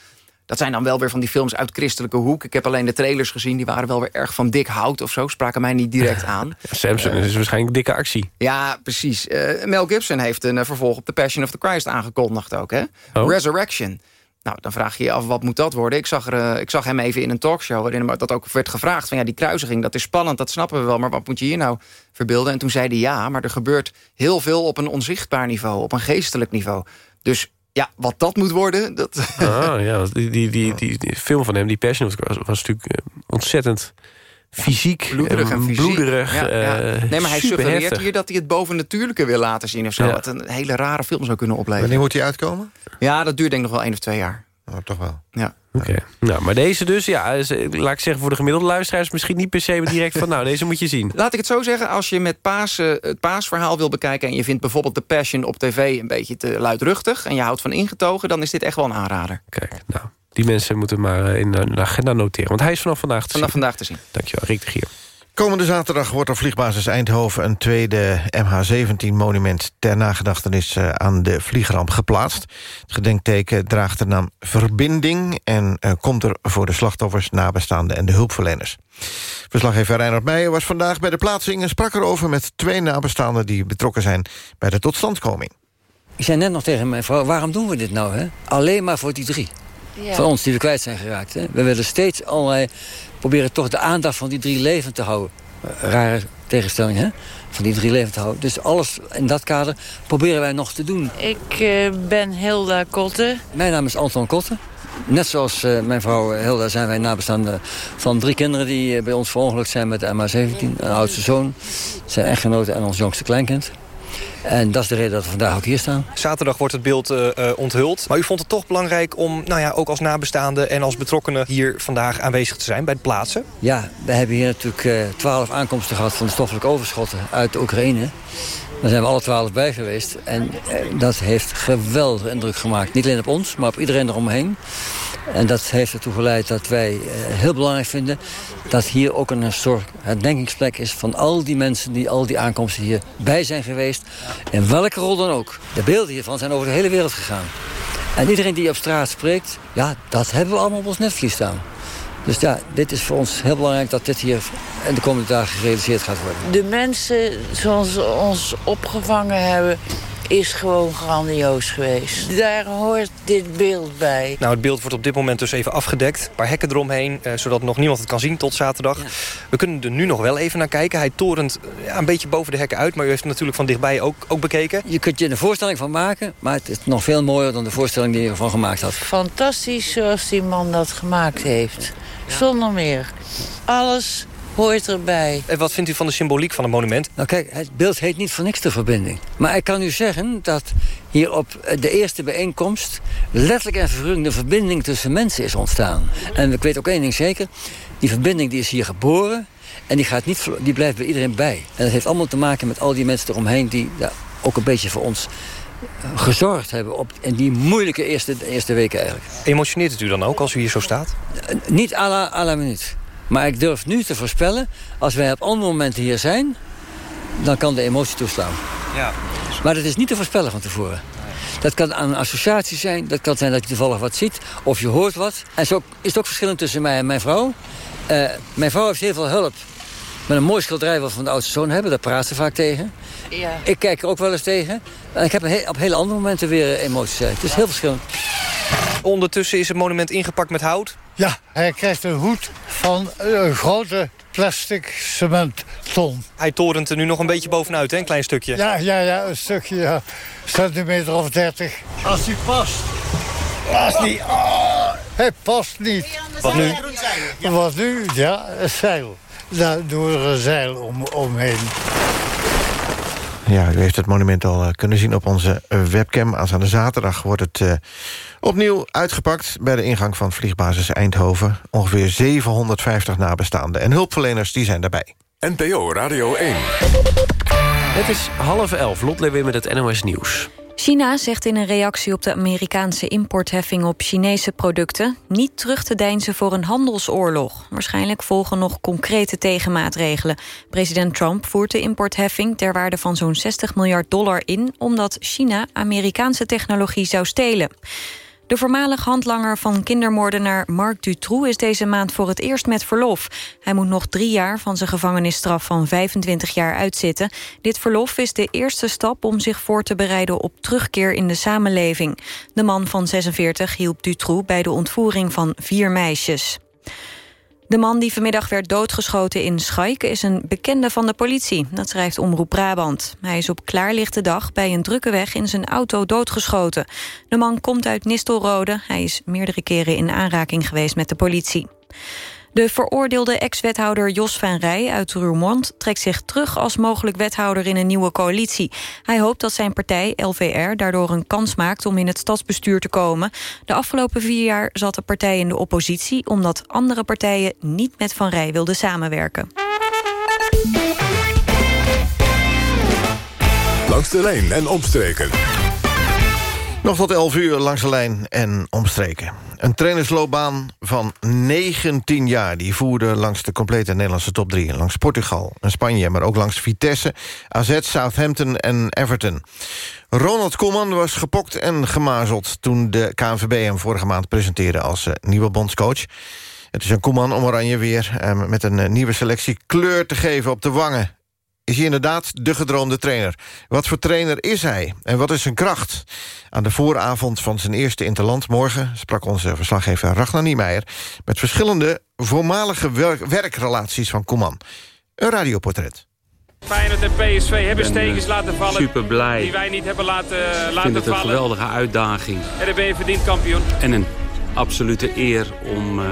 Dat zijn dan wel weer van die films uit christelijke hoek. Ik heb alleen de trailers gezien. Die waren wel weer erg van dik hout of zo. Spraken mij niet direct aan. *laughs* Samson is waarschijnlijk dikke actie. Ja, precies. Eh, Mel Gibson heeft een eh, vervolg op The Passion of the Christ aangekondigd ook. Hè? Oh. Resurrection. Nou, dan vraag je je af, wat moet dat worden? Ik zag, er, eh, ik zag hem even in een talkshow... waarin dat ook werd gevraagd. Van ja, die kruisiging, dat is spannend, dat snappen we wel... maar wat moet je hier nou verbeelden? En toen zei hij ja, maar er gebeurt heel veel... op een onzichtbaar niveau, op een geestelijk niveau. Dus ja, wat dat moet worden... Dat... Ah, ja, *laughs* die, die, die, die, die film van hem, die Passion of the Christ, was natuurlijk eh, ontzettend fysiek. Bloederig en fysiek. bloederig. Ja, ja. eh, nee, maar hij suggereert hier dat hij het bovennatuurlijke wil laten zien of zo. Ja. Wat een hele rare film zou kunnen opleveren. Wanneer moet hij uitkomen? Ja, dat duurt denk ik nog wel één of twee jaar. Oh, toch wel. Ja. Oké. Nou, maar deze dus, ja, eh, laat ik zeggen... voor de gemiddelde luisteraars misschien niet per se direct van... nou, deze moet je zien. *laughs* Laat ik het zo zeggen, als je met paas, eh, het paasverhaal wil bekijken... en je vindt bijvoorbeeld The Passion op tv een beetje te luidruchtig... en je houdt van ingetogen, dan is dit echt wel een aanrader. Kijk, nou, die mensen moeten maar eh, in de de agenda noteren. Want hij is vanaf vandaag te Vanaf zien. vandaag te zien. Dankjewel, Rick de Gier. Komende zaterdag wordt op vliegbasis Eindhoven... een tweede MH17-monument ter nagedachtenis eh, aan de vliegramp geplaatst. Het gedenkteken draagt de naam Verbinding... en eh, komt er voor de slachtoffers, nabestaanden en de hulpverleners. Verslaggever Reinhard Meijer was vandaag bij de plaatsing... en sprak erover met twee nabestaanden die betrokken zijn... bij de totstandkoming. Ik zei net nog tegen mijn vrouw, waarom doen we dit nou? Hè? Alleen maar voor die drie. Ja. Van ons die we kwijt zijn geraakt. Hè? We willen steeds allerlei... proberen toch de aandacht van die drie levend te houden. Eh, Rare tegenstelling, hè? Van die drie levend te houden. Dus alles in dat kader proberen wij nog te doen. Ik eh, ben Hilda Kotte. Mijn naam is Anton Kotten. Net zoals eh, mijn vrouw Hilda zijn wij nabestaanden van drie kinderen... die bij ons verongelukt zijn met de MH17. Een oudste zoon, zijn echtgenote en ons jongste kleinkind. En dat is de reden dat we vandaag ook hier staan. Zaterdag wordt het beeld eh, eh, onthuld. Maar u vond het toch belangrijk om, nou ja, ook als nabestaande en als betrokkenen hier vandaag aanwezig te zijn bij het plaatsen? Ja, we hebben hier natuurlijk eh, twaalf aankomsten gehad van de stoffelijke overschotten uit de Oekraïne. Daar zijn we alle twaalf bij geweest. En eh, dat heeft geweldige indruk gemaakt. Niet alleen op ons, maar op iedereen eromheen. En dat heeft ertoe geleid dat wij eh, heel belangrijk vinden... dat hier ook een soort herdenkingsplek is van al die mensen... die al die aankomsten hier bij zijn geweest. In welke rol dan ook. De beelden hiervan zijn over de hele wereld gegaan. En iedereen die op straat spreekt, ja, dat hebben we allemaal op ons netvlies staan. Dus ja, dit is voor ons heel belangrijk dat dit hier in de komende dagen gerealiseerd gaat worden. De mensen zoals ze ons opgevangen hebben, is gewoon grandioos geweest. Daar hoort dit beeld bij. Nou, het beeld wordt op dit moment dus even afgedekt. Een paar hekken eromheen, eh, zodat nog niemand het kan zien tot zaterdag. We kunnen er nu nog wel even naar kijken. Hij torent eh, ja, een beetje boven de hekken uit. Maar u heeft hem natuurlijk van dichtbij ook, ook bekeken. Je kunt je een voorstelling van maken, maar het is nog veel mooier dan de voorstelling die je ervan gemaakt had. Fantastisch zoals die man dat gemaakt heeft. Zonder meer. Alles hoort erbij. En wat vindt u van de symboliek van het monument? Nou kijk, het beeld heet niet voor niks de verbinding. Maar ik kan u zeggen dat hier op de eerste bijeenkomst... letterlijk en figuurlijk de verbinding tussen mensen is ontstaan. En ik weet ook één ding zeker. Die verbinding die is hier geboren en die, gaat niet, die blijft bij iedereen bij. En dat heeft allemaal te maken met al die mensen eromheen... die ja, ook een beetje voor ons eh, gezorgd hebben op, in die moeilijke eerste, eerste weken eigenlijk. Emotioneert het u dan ook als u hier zo staat? Eh, Niet à la, à la minuut. Maar ik durf nu te voorspellen, als wij op andere momenten hier zijn... dan kan de emotie toeslaan. Ja. Maar dat is niet te voorspellen van tevoren. Dat kan aan een associatie zijn, dat kan zijn dat je toevallig wat ziet... of je hoort wat. En zo is het ook verschillend tussen mij en mijn vrouw. Eh, mijn vrouw heeft heel veel hulp Met een mooi schilderij wat we van de oudste zoon hebben. Daar praten ze vaak tegen. Ja. Ik kijk er ook wel eens tegen. En ik heb he- op hele andere momenten weer emoties. eh, Het is heel verschillend. Ondertussen is het monument ingepakt met hout. Ja, hij krijgt een hoed van een grote plastic cementton. Hij torent er nu nog een beetje bovenuit, hè? een klein stukje. Ja, ja, ja, een stukje, ja. Centimeter of 30. Als hij past. Als niet. Oh, hij past niet. Wat nu? Wat nu? Ja, een zeil. Daar doen we er een zeil om, omheen. Ja, u heeft het monument al eh, kunnen zien op onze webcam. Aanstaande zaterdag wordt het eh, opnieuw uitgepakt... bij de ingang van vliegbasis Eindhoven. Ongeveer 750 nabestaanden. En hulpverleners die zijn daarbij. NPO Radio 1. Het is half elf. Lot weer met het NOS Nieuws. China zegt in een reactie op de Amerikaanse importheffing op Chinese producten... niet terug te deinzen voor een handelsoorlog. Waarschijnlijk volgen nog concrete tegenmaatregelen. President Trump voert de importheffing ter waarde van zo'n 60 miljard dollar in... omdat China Amerikaanse technologie zou stelen. De voormalig handlanger van kindermoordenaar Marc Dutroux... is deze maand voor het eerst met verlof. Hij moet nog drie jaar van zijn gevangenisstraf van 25 jaar uitzitten. Dit verlof is de eerste stap om zich voor te bereiden... op terugkeer in de samenleving. De man van 46 hielp Dutroux bij de ontvoering van vier meisjes. De man die vanmiddag werd doodgeschoten in Schaik... is een bekende van de politie, dat schrijft Omroep Brabant. Hij is op klaarlichte dag bij een drukke weg in zijn auto doodgeschoten. De man komt uit Nistelrode. Hij is meerdere keren in aanraking geweest met de politie. De veroordeelde ex-wethouder Jos van Rij uit Roermond... trekt zich terug als mogelijk wethouder in een nieuwe coalitie. Hij hoopt dat zijn partij, LVR, daardoor een kans maakt... om in het stadsbestuur te komen. De afgelopen vier jaar zat de partij in de oppositie... omdat andere partijen niet met Van Rij wilden samenwerken. Langs de lijn en omstreken. Nog tot 11 uur langs de lijn en omstreken. Een trainersloopbaan van 19 jaar. Die voerde langs de complete Nederlandse top 3. Langs Portugal en Spanje, maar ook langs Vitesse, AZ, Southampton en Everton. Ronald Koeman was gepokt en gemazeld... toen de KNVB hem vorige maand presenteerde als eh, nieuwe bondscoach. Het is een Koeman om Oranje weer eh, met een eh, nieuwe selectie kleur te geven op de wangen is hij inderdaad de gedroomde trainer. Wat voor trainer is hij en wat is zijn kracht? Aan de vooravond van zijn eerste interland morgen... sprak onze verslaggever Ragnar Niemeyer... met verschillende voormalige wer- werkrelaties van Koeman. Een radioportret. Feyenoord en PSV hebben ben, steekjes eh, laten vallen super blij. die wij niet hebben laten, Ik vind laten het een vallen. geweldige uitdaging. En dan ben je verdiend kampioen. En een absolute eer om eh,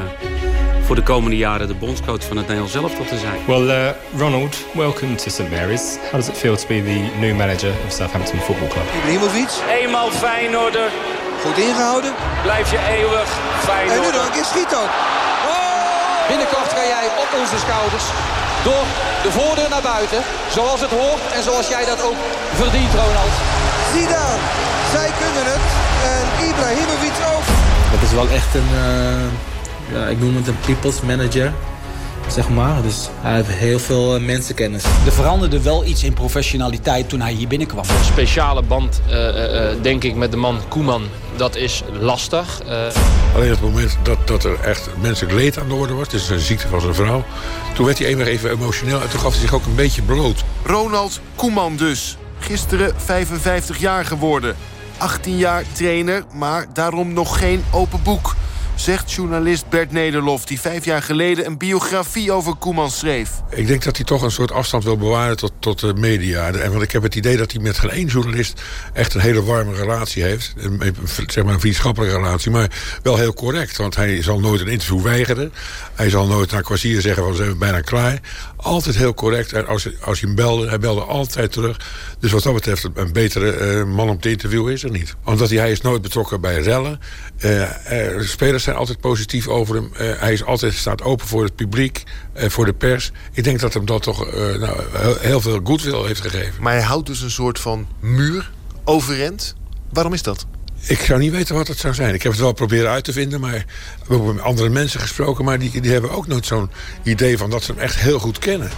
voor de komende jaren de bondscoach van het Nederlands elftal te zijn. Well, uh, Ronald, welcome to St Mary's. How does it feel to be the new manager of Southampton Football Club? Ibrahimovic. Eenmaal Feyenoorder. Goed ingehouden. Blijf je eeuwig Feyenoorder. En nu nog een keer schiet ook. Binnenkort ga jij op onze schouders door de voordeur naar buiten. Zoals het hoort en zoals jij dat ook verdient, Ronald. Zidane, zij kunnen het. En Ibrahimovic ook. Het is wel echt een, eh, ja, ik noem het een people's manager, zeg maar. Dus hij heeft heel veel eh, mensenkennis. Er veranderde wel iets in professionaliteit toen hij hier binnenkwam. Een speciale band, eh, eh, denk ik, met de man Koeman. Dat is lastig. Eh, Alleen op het moment dat, dat er echt menselijk leed aan de orde was... het is een ziekte van zijn vrouw... toen werd hij eenmaal even emotioneel... en toen gaf hij zich ook een beetje bloot. Ronald Koeman dus. Gisteren 55 jaar geworden. 18 jaar trainer, maar daarom nog geen open boek. Zegt journalist Bert Nederlof, die vijf jaar geleden... een biografie over Koeman schreef. Ik denk dat hij toch een soort afstand wil bewaren tot, tot de media. En want ik heb het idee dat hij met geen één journalist... echt een hele warme relatie heeft. Een, zeg maar een vriendschappelijke relatie, maar wel heel correct. Want hij zal nooit een interview weigeren. Hij zal nooit naar kwartier zeggen van... we zijn bijna klaar. Altijd heel correct. En als, als je hem belde, hij belde altijd terug. Dus wat dat betreft een betere eh, man om te interviewen is er niet. Omdat hij, hij is nooit betrokken bij rellen. Eh, eh, spelers zijn altijd positief over hem. Eh, hij is altijd, staat open voor het publiek, eh, voor de pers. Ik denk dat hem dat toch eh, nou, heel, heel veel goodwill heeft gegeven. Maar hij houdt dus een soort van muur overeind. Waarom is dat? Ik zou niet weten wat het zou zijn. Ik heb het wel proberen uit te vinden, maar we hebben met andere mensen gesproken... maar die, die hebben ook nooit zo'n idee van dat ze hem echt heel goed kennen.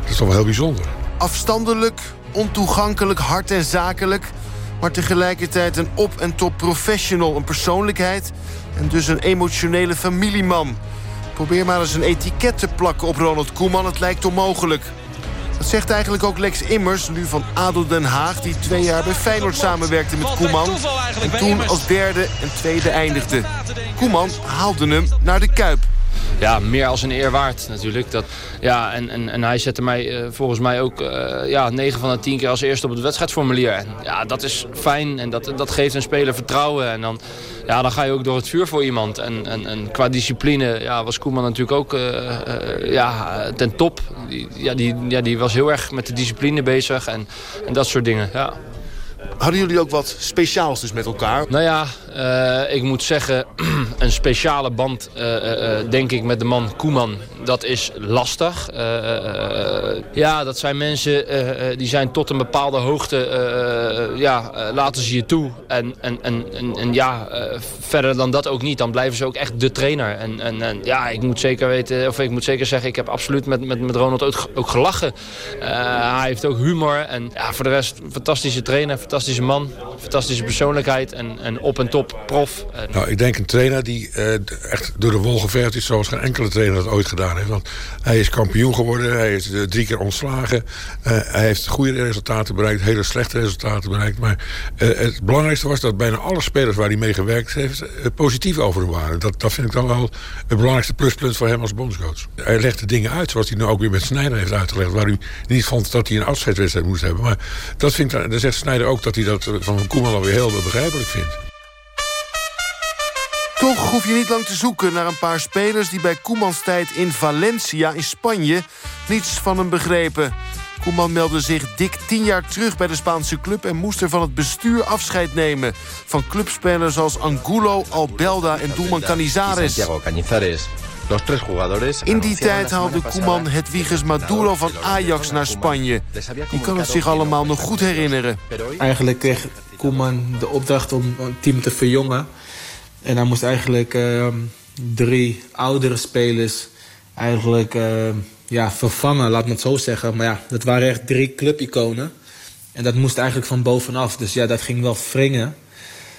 Dat is toch wel heel bijzonder. Afstandelijk, ontoegankelijk, hard en zakelijk... maar tegelijkertijd een op- en top professional, een persoonlijkheid... en dus een emotionele familieman. Probeer maar eens een etiket te plakken op Ronald Koeman. Het lijkt onmogelijk. Dat zegt eigenlijk ook Lex Immers, nu van ADO Den Haag... die twee jaar bij Feyenoord samenwerkte met Koeman... en toen als derde en tweede eindigde. Koeman haalde hem naar de Kuip. Ja, meer als een eer waard natuurlijk. Dat, ja, en, en, en hij zette mij uh, volgens mij ook uh, ja, 9 van de 10 keer als eerste op het wedstrijdformulier. En ja, dat is fijn en dat, dat geeft een speler vertrouwen. En dan, ja, dan ga je ook door het vuur voor iemand. En, en, qua discipline ja, was Koeman natuurlijk ook uh, ja, ten top. Die, ja, die, ja, die was heel erg met de discipline bezig en, en dat soort dingen. Ja. Hadden jullie ook wat speciaals dus met elkaar? Nou ja, uh, ik moet zeggen, *clears throat* een speciale band uh, uh, denk ik met de man Koeman, dat is lastig. ja, dat zijn mensen die zijn tot een bepaalde hoogte, ja, laten ze je toe. En, en, en, en, en ja, verder dan dat ook niet. Dan blijven ze ook echt de trainer. En, en, en ja, ik moet zeker weten, of ik moet zeker zeggen, ik heb absoluut met, met, met Ronald ook, ook gelachen. hij heeft ook humor en ja, voor de rest fantastische trainer, fantastische man, fantastische persoonlijkheid en, en op en top prof. Nou, ik denk een trainer die uh, echt door de wol geverfd is... zoals geen enkele trainer dat ooit gedaan heeft. Want hij is kampioen geworden, hij is uh, drie keer ontslagen. Uh, hij heeft goede resultaten bereikt, hele slechte resultaten bereikt. Maar het belangrijkste was dat bijna alle spelers waar hij mee gewerkt heeft... positief over hem waren. Dat, dat vind ik dan wel het belangrijkste pluspunt voor hem als bondscoach. Hij legde dingen uit, zoals hij nu ook weer met Snijder heeft uitgelegd... waar hij niet vond dat hij een afscheidswedstrijd moest hebben. Maar dat vind ik, dan zegt Snijder ook dat hij dat van Koeman alweer heel begrijpelijk vindt. Toch hoef je niet lang te zoeken naar een paar spelers... die bij Koemans tijd in Valencia in Spanje niets van hem begrepen. Koeman meldde zich dik tien jaar terug bij de Spaanse club... en moest er van het bestuur afscheid nemen. Van clubspelers als Angulo, Albelda en doelman Canizares. In die tijd haalde Koeman het Wiegers Maduro van Ajax naar Spanje. Die kan het zich allemaal nog goed herinneren. Eigenlijk kreeg Koeman de opdracht om het team te verjongen... En hij moest eigenlijk uh, drie oudere spelers eigenlijk uh, ja, vervangen, laat me het zo zeggen. Maar ja, dat waren echt drie clubiconen. En dat moest eigenlijk van bovenaf. Dus ja, dat ging wel wringen.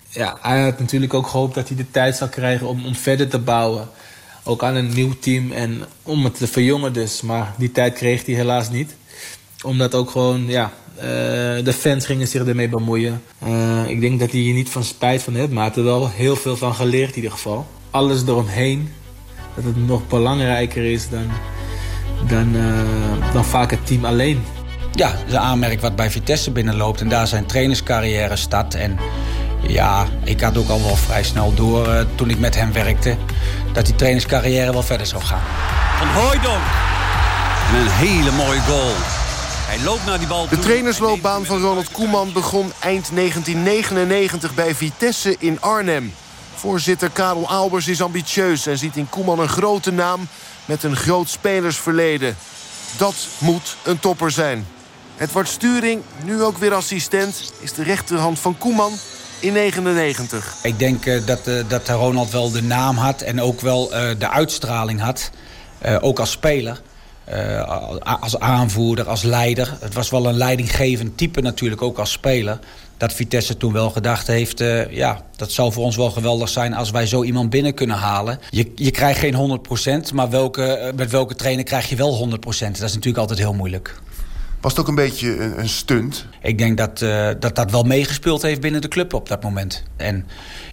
Ja, hij had natuurlijk ook gehoopt dat hij de tijd zou krijgen om, om verder te bouwen. Ook aan een nieuw team en om het te verjongen dus. Maar die tijd kreeg hij helaas niet. Omdat ook gewoon, ja, uh, de fans gingen zich ermee bemoeien. Uh, ik denk dat hij hier niet van spijt van heeft, maar hij heeft er wel heel veel van geleerd in ieder geval. Alles eromheen, dat het nog belangrijker is dan, dan, uh, dan vaak het team alleen. Ja, de aanmerk wat bij Vitesse binnenloopt en daar zijn trainerscarrière start. En ja, ik had ook al wel vrij snel door toen ik met hem werkte... dat die trainerscarrière wel verder zou gaan. Van Hooijdonk. En een hele mooie goal. Hij loopt naar die bal De trainersloopbaan van Ronald Koeman begon eind 1999 bij Vitesse in Arnhem. Voorzitter Karel Albers is ambitieus en ziet in Koeman een grote naam met een groot spelersverleden. Dat moet een topper zijn. Edward Sturing, nu ook weer assistent, is de rechterhand van Koeman in 99. Ik denk uh, dat, uh, dat Ronald wel de naam had en ook wel uh, de uitstraling had. ook als speler. Als aanvoerder, als leider. Het was wel een leidinggevend type natuurlijk, ook als speler. Dat Vitesse toen wel gedacht heeft... Ja, dat zou voor ons wel geweldig zijn als wij zo iemand binnen kunnen halen. Je, je krijgt geen 100%, maar welke, met welke trainer krijg je wel 100%? Dat is natuurlijk altijd heel moeilijk. Was het ook een beetje een, een stunt? Ik denk dat, uh, dat dat wel meegespeeld heeft binnen de club op dat moment. En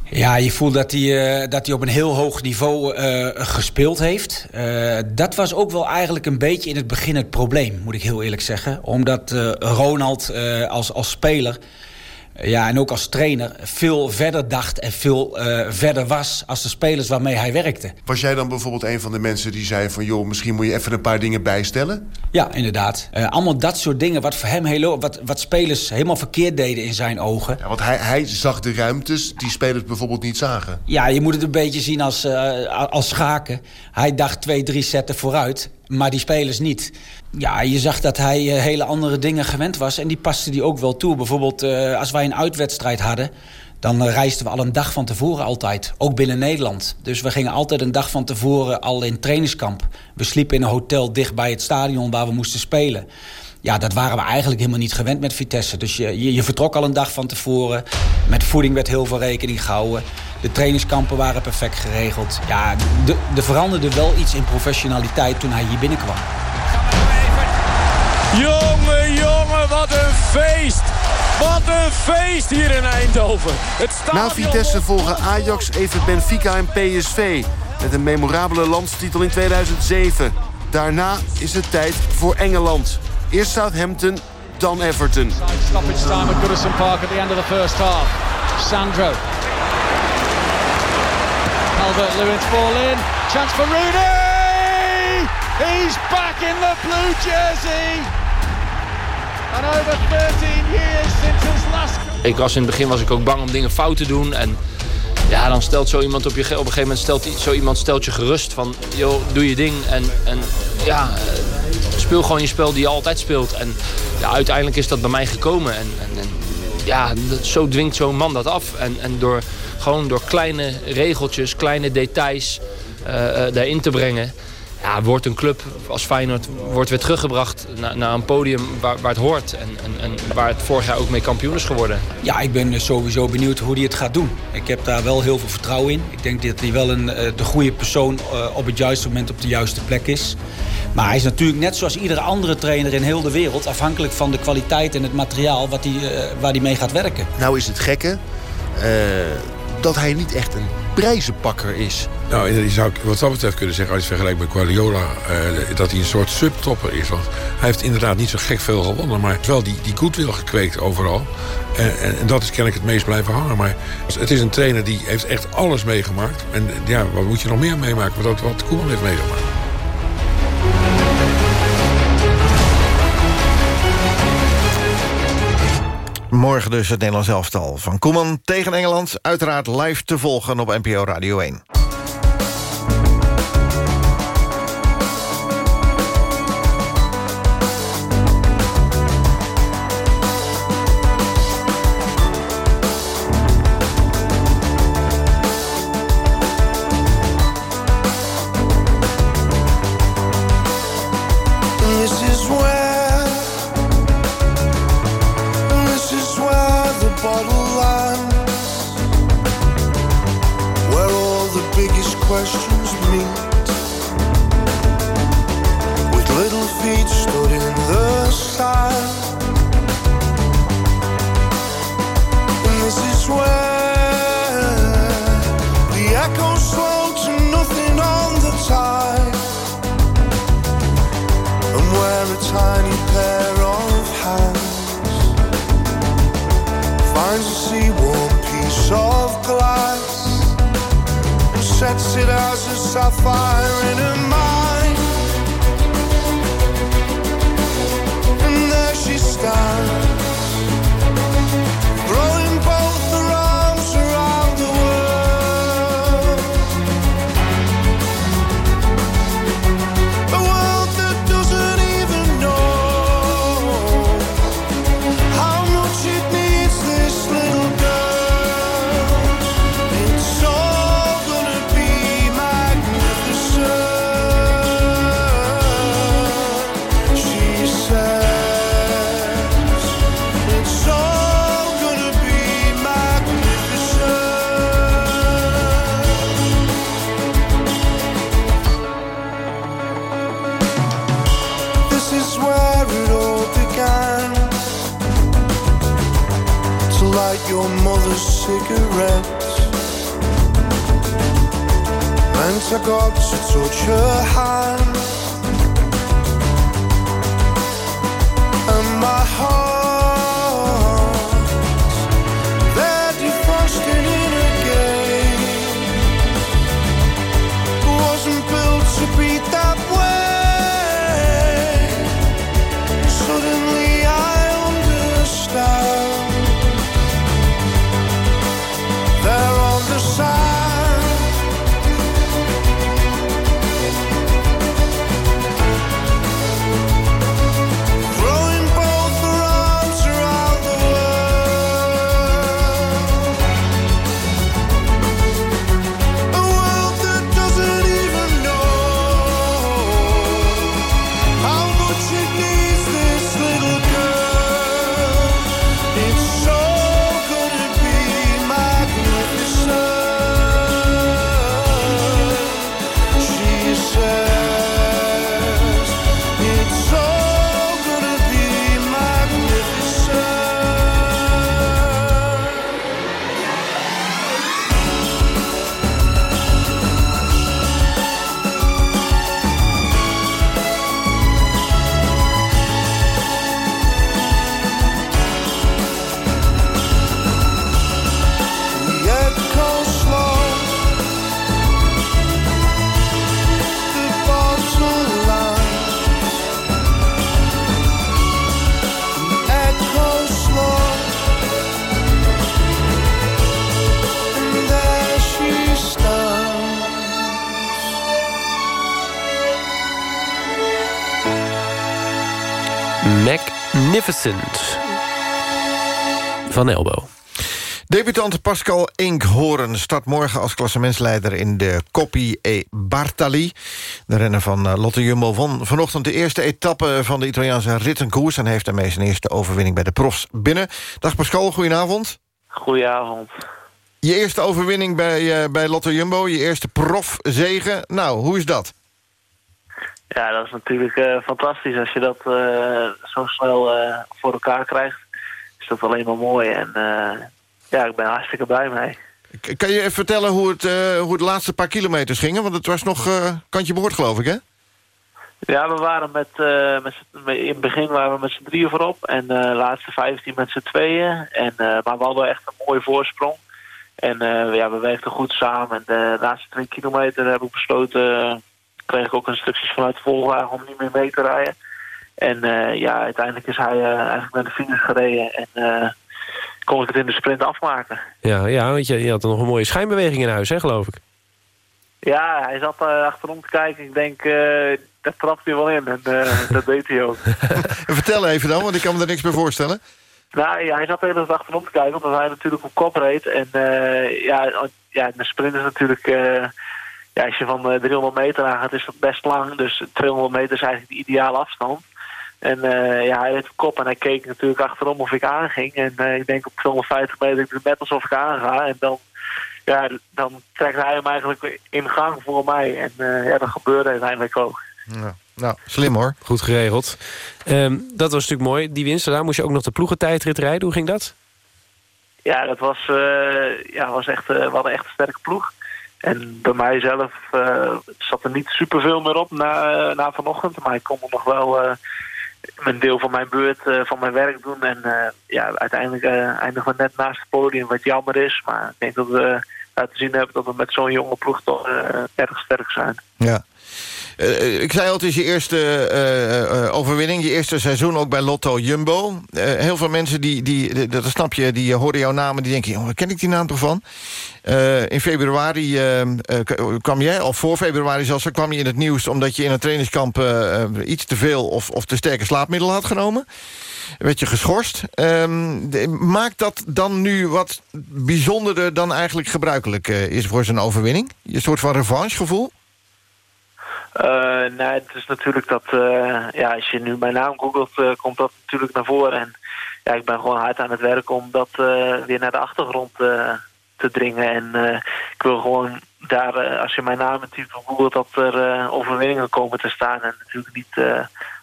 ja, je voelt dat hij, uh, dat hij op een heel hoog niveau uh, gespeeld heeft. Dat was ook wel eigenlijk een beetje in het begin het probleem, moet ik heel eerlijk zeggen. Omdat Ronald als, als speler ja, en ook als trainer veel verder dacht en veel uh, verder was... als de spelers waarmee hij werkte. Was jij dan bijvoorbeeld een van de mensen die zei van... joh, misschien moet je even een paar dingen bijstellen? Ja, inderdaad. Uh, allemaal dat soort dingen wat voor hem heel, wat, wat spelers helemaal verkeerd deden in zijn ogen. Ja, want hij, hij zag de ruimtes die spelers bijvoorbeeld niet zagen. Ja, je moet het een beetje zien als, uh, als schaken. Hij dacht twee, drie zetten vooruit, maar die spelers niet. Ja, je zag dat hij uh, hele andere dingen gewend was. En die paste die ook wel toe. Bijvoorbeeld uh, als wij een uitwedstrijd hadden... dan uh, reisden we al een dag van tevoren altijd. Ook binnen Nederland. Dus we gingen altijd een dag van tevoren al in trainingskamp. We sliepen in een hotel dicht bij het stadion waar we moesten spelen. Ja, dat waren we eigenlijk helemaal niet gewend met Vitesse. Dus je, je vertrok al een dag van tevoren. Met voeding werd heel veel rekening gehouden. De trainingskampen waren perfect geregeld. Ja, de- er veranderde wel iets in professionaliteit toen hij hier binnenkwam. Jongen, jongen, wat een feest! Wat een feest hier in Eindhoven. Het stadion... Na Vitesse volgen Ajax, even Benfica en PSV. Met een memorabele landstitel in 2007. Daarna is het tijd voor Engeland. Eerst Southampton, dan Everton. Stoppage time at Goodison Park at the end of the first half. Sandro. Albert Lewis ball in. Chance for Rooney! He's back in the blue jersey! And over 13 years since his last... Ik was in het begin was ik ook bang om dingen fout te doen. En ja, dan stelt zo iemand op je op een gegeven moment stelt zo iemand stelt je gerust van joh, doe je ding en, en ja, eh, speel gewoon je spel die je altijd speelt. En ja, uiteindelijk is dat bij mij gekomen. En, en, en ja, dat- zo dwingt zo'n man dat af. En, en door gewoon door kleine regeltjes, kleine details eh, eh, daarin te brengen. Ja, wordt een club als Feyenoord wordt weer teruggebracht naar, naar een podium waar, waar het hoort. En, en, en waar het vorig jaar ook mee kampioen is geworden. Ja, ik ben eh, sowieso benieuwd hoe hij het gaat doen. Ik heb daar wel heel veel vertrouwen in. Ik denk dat hij wel een, eh, de goede persoon eh, op het juiste moment op de juiste plek is. Maar hij is natuurlijk net zoals iedere andere trainer in heel de wereld... afhankelijk van de kwaliteit en het materiaal wat hij, eh, waar hij mee gaat werken. Nou is het gekke eh, dat hij niet echt een prijzenpakker is. Nou, je zou ik wat dat betreft kunnen zeggen, als je vergelijkt met Guardiola, eh, dat hij een soort subtopper is. Want hij heeft inderdaad niet zo gek veel gewonnen, maar wel die, die goodwill gekweekt overal. En, en, en dat is kennelijk het meest blijven hangen. Maar het is een trainer die heeft echt alles meegemaakt. En ja, wat moet je nog meer meemaken wat, wat Koeman heeft meegemaakt? Morgen dus het Nederlands elftal van Koeman tegen Engeland. Uiteraard live te volgen op NPO Radio 1. Mother's cigarettes. And I got to touch her hand. And my heart, Magnificent. Van Elbow. Debutant Pascal Inkhoren start morgen als klassementsleider... in de Coppi e Bartali. De renner van eh, Lotte Jumbo won vanochtend de eerste etappe... van de Italiaanse rittenkoers... en heeft daarmee zijn eerste overwinning bij de profs binnen. Dag Pascal, goedenavond. Goedenavond. Je eerste overwinning bij, uh, bij Lotto Jumbo, je eerste profzegen. Nou, hoe is dat? Ja, dat is natuurlijk uh, fantastisch. Als je dat uh, zo snel voor elkaar krijgt, is dat alleen maar mooi. En ja, ik ben hartstikke blij mee. Kan je even vertellen hoe het, hoe het laatste paar kilometers gingen? Want het was nog kantje boord, geloof ik, hè? Ja, we waren met, met in het begin waren we met z'n drieën voorop. En de laatste 15 met z'n tweeën. En, maar we hadden echt een mooie voorsprong. En ja, we werkten goed samen. En de laatste twee kilometer heb ik besloten... kreeg ik ook instructies vanuit de volgwagen om niet meer mee te rijden. En uh, ja, uiteindelijk is hij uh, eigenlijk naar de finish gereden. En kon ik het in de sprint afmaken. Ja, ja want je, je had nog een mooie schijnbeweging in huis, hè, geloof ik. Ja, hij zat achterom te kijken. Ik denk, dat trapt hij wel in. En *laughs* dat deed hij ook. *laughs* Vertel even dan, want ik kan me er niks bij voorstellen. Nou ja, hij zat erg achterom te kijken, omdat hij natuurlijk op kop reed. En uh, ja, ja, de sprint is natuurlijk... Ja, als je van 300 meter aangaat, is dat best lang. Dus 200 meter is eigenlijk de ideale afstand. En uh, ja, hij reed op kop en hij keek natuurlijk achterom of ik aanging. En ik denk op 250 meter, ik doe net alsof ik aanga. En dan, ja, dan trekt hij hem eigenlijk in gang voor mij. En ja, dat gebeurde uiteindelijk ook. Ja. Nou, slim hoor. Goed geregeld. Um, dat was natuurlijk mooi. Die winst, daar moest je ook nog de ploegentijdrit rijden. Hoe ging dat? Ja, dat was, uh, ja, was echt, uh, we hadden echt een sterke ploeg. En bij mijzelf uh, zat er niet superveel meer op na, na vanochtend. Maar ik kon nog wel een deel van mijn beurt van mijn werk doen. En ja, uiteindelijk eindigen we net naast het podium, wat jammer is. Maar ik denk dat we laten zien hebben dat we met zo'n jonge ploeg toch erg sterk zijn. Ja. Uh, ik zei al, het is je eerste uh, uh, overwinning. Je eerste seizoen ook bij Lotto Jumbo. heel veel mensen, die, die, dat snap je, die horen jouw naam... en die denken, waar ken ik die naam toch van? in februari kwam jij, of voor februari zelfs... kwam je in het nieuws omdat je in het trainingskamp... iets te veel of, of te sterke slaapmiddelen had genomen. Werd je geschorst. Um, maakt dat dan nu wat bijzonderder dan eigenlijk gebruikelijk is voor zijn overwinning? Je soort van revanchegevoel? Uh, nee, het is natuurlijk dat, uh, ja, als je nu mijn naam googelt, uh, komt dat natuurlijk naar voren. En ja, ik ben gewoon hard aan het werk om dat weer naar de achtergrond te dringen. En ik wil gewoon daar, als je mijn naam natuurlijk googelt, dat er overwinningen komen te staan. En natuurlijk niet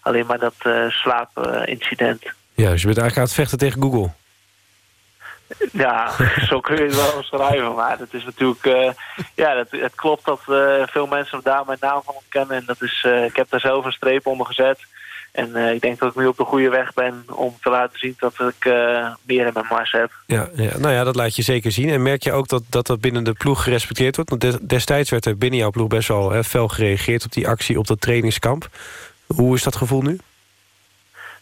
alleen maar dat slaapincident. ja, dus je bent eigenlijk aan het vechten tegen Google. Ja, zo kun je het wel omschrijven. Maar het is natuurlijk... Uh, ja, het, klopt dat uh, veel mensen daar mijn naam van kennen. En dat is, uh, ik heb daar zelf een streep onder gezet. En ik denk dat ik nu op de goede weg ben om te laten zien dat ik meer in mijn mars heb. Ja, ja, nou ja, dat laat je zeker zien. En merk je ook dat dat, dat binnen de ploeg gerespecteerd wordt? Want destijds werd er binnen jouw ploeg best wel hè, fel gereageerd op die actie op dat trainingskamp. Hoe is dat gevoel nu?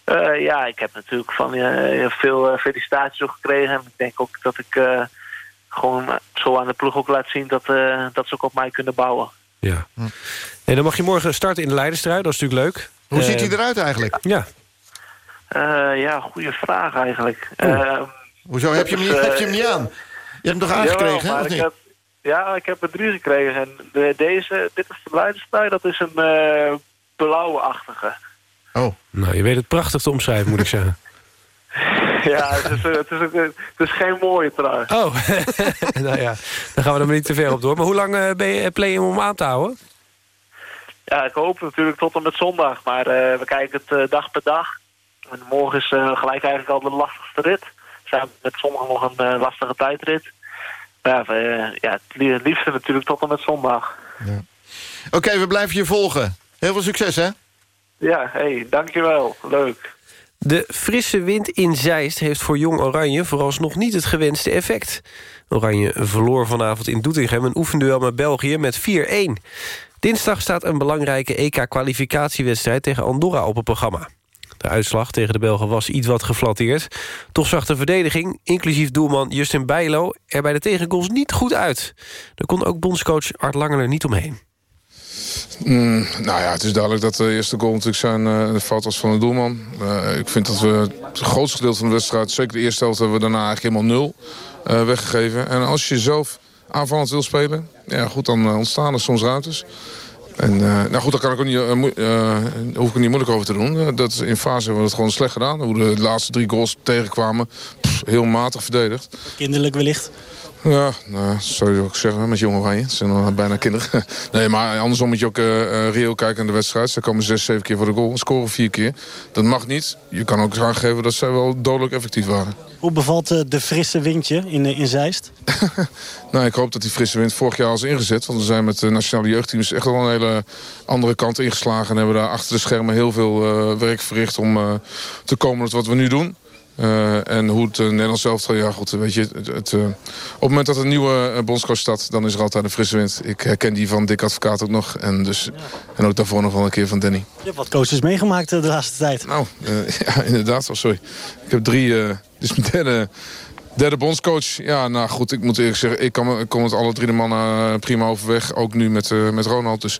Uh, ja, ik heb natuurlijk van uh, veel uh, felicitaties ook gekregen. En ik denk ook dat ik gewoon zo aan de ploeg ook laat zien dat, dat ze ook op mij kunnen bouwen. Ja. En dan mag je morgen starten in de Leidenstrui, dat is natuurlijk leuk. Hoe ziet hij eruit eigenlijk? Ja. ja, goede vraag eigenlijk. Hoezo, heb je, hem niet, heb je hem niet aan? Je hebt hem toch aangekregen, ja, of niet? Ik heb, ja, ik heb er drie gekregen. En de, deze, dit is de Leidenstrui, dat is een blauwe-achtige. Oh. Nou, je weet het prachtig te omschrijven, moet ik zeggen. *laughs* Ja, het is, het, is, het is geen mooie trui. Oh, *laughs* nou ja, dan gaan we er maar niet te ver op door. Maar hoe lang uh, ben je play om aan te houden? Ja, ik hoop natuurlijk tot en met zondag. Maar uh, we kijken het uh, dag per dag. En morgen is gelijk eigenlijk al de lastigste rit. We zijn met zondag nog een lastige tijdrit. Maar ja, ja, het liefste natuurlijk tot en met zondag. Ja. Oké, okay, we blijven je volgen. Heel veel succes, hè? Ja, hey, dankjewel. Leuk. De frisse wind in Zeist heeft voor Jong Oranje vooralsnog niet het gewenste effect. Oranje verloor vanavond in Doetinchem een oefenduel met België met 4-1. Dinsdag staat een belangrijke EK-kwalificatiewedstrijd tegen Andorra op het programma. De uitslag tegen de Belgen was iets wat geflatteerd. Toch zag de verdediging, inclusief doelman Justin Bijlo... er bij de tegengoals niet goed uit. Daar kon ook bondscoach Art Langeler niet omheen. Mm, nou ja, het is duidelijk dat de eerste goal natuurlijk zijn de fout was van de doelman. Uh, ik vind dat we het grootste gedeelte van de wedstrijd, zeker de eerste helft, hebben we daarna eigenlijk helemaal nul uh, weggegeven. En als je zelf aanvallend wil spelen, ja goed, dan ontstaan er soms ruimtes. En nou goed, daar kan ik ook niet, hoef ik er niet moeilijk over te doen. dat in fase hebben we het gewoon slecht gedaan. Hoe de laatste drie goals tegenkwamen, heel matig verdedigd. Kinderlijk wellicht. Ja, nou, zou je ook zeggen, met Jong Oranje. Het zijn bijna kinderen. *laughs* Nee, maar andersom moet je ook uh, reëel kijken aan de wedstrijd. Ze komen zes, zeven keer voor de goal scoren vier keer. Dat mag niet. Je kan ook aangeven dat zij wel dodelijk effectief waren. Hoe bevalt uh, de frisse windje in, in Zeist? *laughs* nou, ik hoop dat die frisse wind vorig jaar al is ingezet. Want we zijn met de nationale jeugdteams echt wel een hele andere kant ingeslagen. En hebben daar achter de schermen heel veel werk verricht om te komen tot wat we nu doen. Uh, en hoe het uh, Nederlands zelf ja goed, weet je, het, het, uh, op het moment dat een nieuwe bondscoach staat, dan is er altijd een frisse wind. Ik herken die van Dick Advocaat ook nog. En, dus, en ook daarvoor nog wel een keer van Danny. Je hebt wat coaches meegemaakt de laatste tijd. Nou, *laughs* ja, inderdaad. Oh, sorry. Ik heb drie, *laughs* dit is mijn derde, derde bondscoach. Ja, nou goed, ik moet eerlijk zeggen, ik kom, ik kom met alle drie de mannen prima overweg. Ook nu met, met Ronald. Dus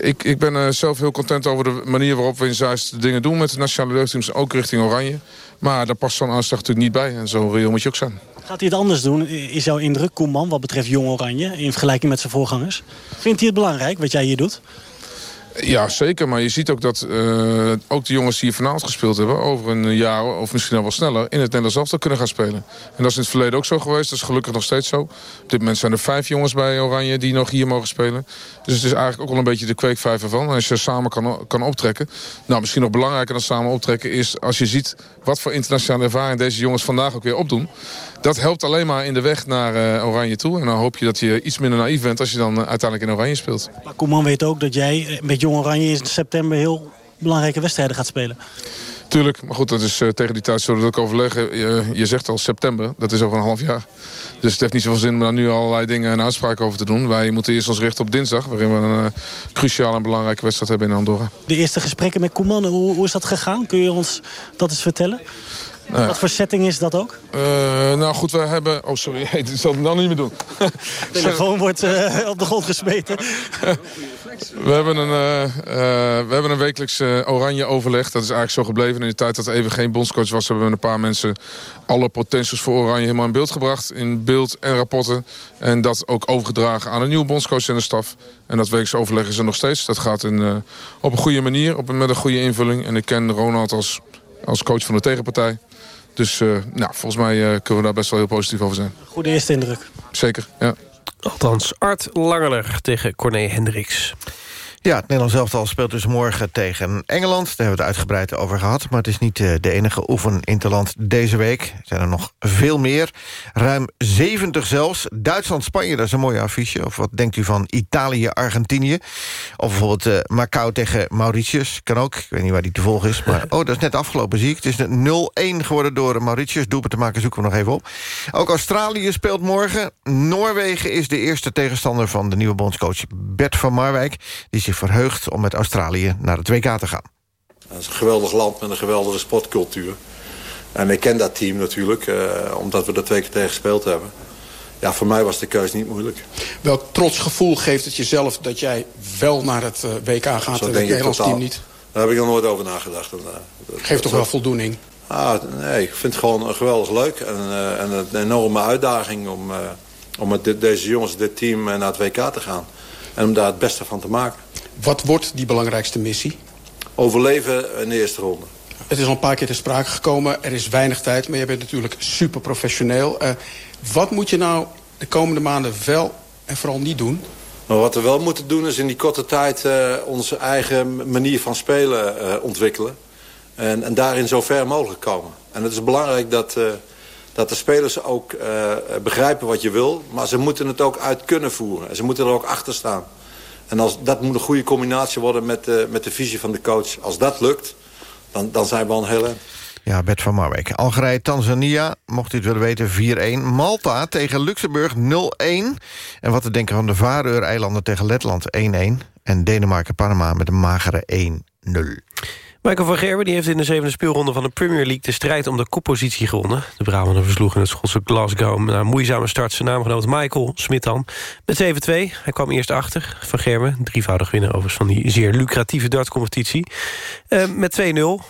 ik, ik ben zelf heel content over de manier waarop we in Zuid de dingen doen met de nationale jeugdteams. Ook richting Oranje. Maar daar past zo'n aanslag natuurlijk niet bij. En zo reëel moet je ook zijn. Gaat hij het anders doen? Is jouw indruk, Koeman, wat betreft Jong Oranje... in vergelijking met zijn voorgangers? Vindt hij het belangrijk, wat jij hier doet? Ja, zeker. Maar je ziet ook dat uh, ook de jongens die hier vanavond gespeeld hebben... over een jaar of misschien al wel sneller in het Nederlands elftal kunnen gaan spelen. En dat is in het verleden ook zo geweest. Dat is gelukkig nog steeds zo. Op dit moment zijn er vijf jongens bij Oranje die nog hier mogen spelen. Dus het is eigenlijk ook wel een beetje de kweekvijver van. Als je samen kan, kan optrekken. Nou, misschien nog belangrijker dan samen optrekken is... als je ziet wat voor internationale ervaring deze jongens vandaag ook weer opdoen dat helpt alleen maar in de weg naar uh, Oranje toe. En dan hoop je dat je iets minder naïef bent als je dan uh, uiteindelijk in Oranje speelt. Maar Koeman weet ook dat jij met Jong Oranje in september heel belangrijke wedstrijden gaat spelen. Tuurlijk, maar goed, dat is uh, tegen die tijd zullen we ook overleggen. Je, je, zegt al september, dat is over een half jaar. Dus het heeft niet zoveel zin om daar nu allerlei dingen en uitspraken over te doen. Wij moeten eerst ons richten op dinsdag, waarin we een uh, cruciale en belangrijke wedstrijd hebben in Andorra. De eerste gesprekken met Koeman, hoe, hoe is dat gegaan? Kun je ons dat eens vertellen? Nou, Wat voor setting is dat ook? Uh, nou goed, we hebben... Oh, sorry, *laughs* dat zal ik dan niet meer doen. De telefoon wordt uh, op de grond gesmeten. *laughs* we, hebben een, uh, we hebben een wekelijks oranje overleg. Dat is eigenlijk zo gebleven. In de tijd dat er even geen bondscoach was... hebben we een paar mensen alle potentials voor oranje helemaal in beeld gebracht. In beeld en rapporten. En dat ook overgedragen aan een nieuwe bondscoach en de staf. En dat wekelijks overleg is er nog steeds. Dat gaat in, op een goede manier, op, met een goede invulling. En ik ken Ronald als, als coach van de tegenpartij. Dus uh, nou, volgens mij uh, kunnen we daar best wel heel positief over zijn. Goede eerste indruk. Zeker, ja. Althans, Art Langeler tegen Corné Hendricks. Ja, het Nederlands elftal speelt dus morgen tegen Engeland. Daar hebben we het uitgebreid over gehad. Maar het is niet eh, de enige oefeninterland deze week. Er zijn er nog veel meer. Ruim 70 zelfs. Duitsland-Spanje, dat is een mooie affiche. Of wat denkt u van Italië-Argentinië? Of bijvoorbeeld uh, Macau tegen Mauritius. Kan ook. Ik weet niet waar die te volgen is. Maar *laughs* oh, dat is net afgelopen, zie ik. Het is 0-1 geworden door Mauritius. Doelpunt te maken zoeken we nog even op. Ook Australië speelt morgen. Noorwegen is de eerste tegenstander van de nieuwe bondscoach Bert van Marwijk. Die zich verheugt om met Australië naar het WK te gaan. Het is een geweldig land met een geweldige sportcultuur. En ik ken dat team natuurlijk, uh, omdat we er twee keer tegen gespeeld hebben. Ja, voor mij was de keus niet moeilijk. Welk trots gevoel geeft het jezelf dat jij wel naar het uh, WK gaat en het Nederlands team niet? Daar heb ik nog nooit over nagedacht. En, uh, geeft toch wel voldoening? Ah, nee, ik vind het gewoon geweldig leuk. En, en een enorme uitdaging om, om met deze jongens, dit team naar het WK te gaan. En om daar het beste van te maken. Wat wordt die belangrijkste missie? Overleven in de eerste ronde. Het is al een paar keer ter sprake gekomen. Er is weinig tijd, maar je bent natuurlijk super professioneel. Uh, wat moet je nou de komende maanden wel en vooral niet doen? Wat we wel moeten doen is in die korte tijd uh, onze eigen manier van spelen uh, ontwikkelen. En, en, daarin zo ver mogelijk komen. En het is belangrijk dat, dat de spelers ook begrijpen wat je wil. Maar ze moeten het ook uit kunnen voeren. En ze moeten er ook achter staan. En als, dat moet een goede combinatie worden met de, met de visie van de coach. Als dat lukt, dan, dan zijn we al een hele... Ja, Bert van Marwijk. Algerije, Tanzania, mocht u het willen weten, 4-1. Malta tegen Luxemburg 0-1. En wat te denken van de Vareur-eilanden tegen Letland 1-1. En Denemarken, Panama met een magere 1-0. Michael van Gerwen die heeft in de zevende speelronde van de Premier League... de strijd om de koppositie gewonnen. De Brabander versloegen het Schotse Glasgow... na een moeizame start zijn naamgenoot Michael Smit dan. Met 7-2. Hij kwam eerst achter. Van Gerwen, drievoudig winnaar overigens... van die zeer lucratieve dartcompetitie. Uh, met 2-0.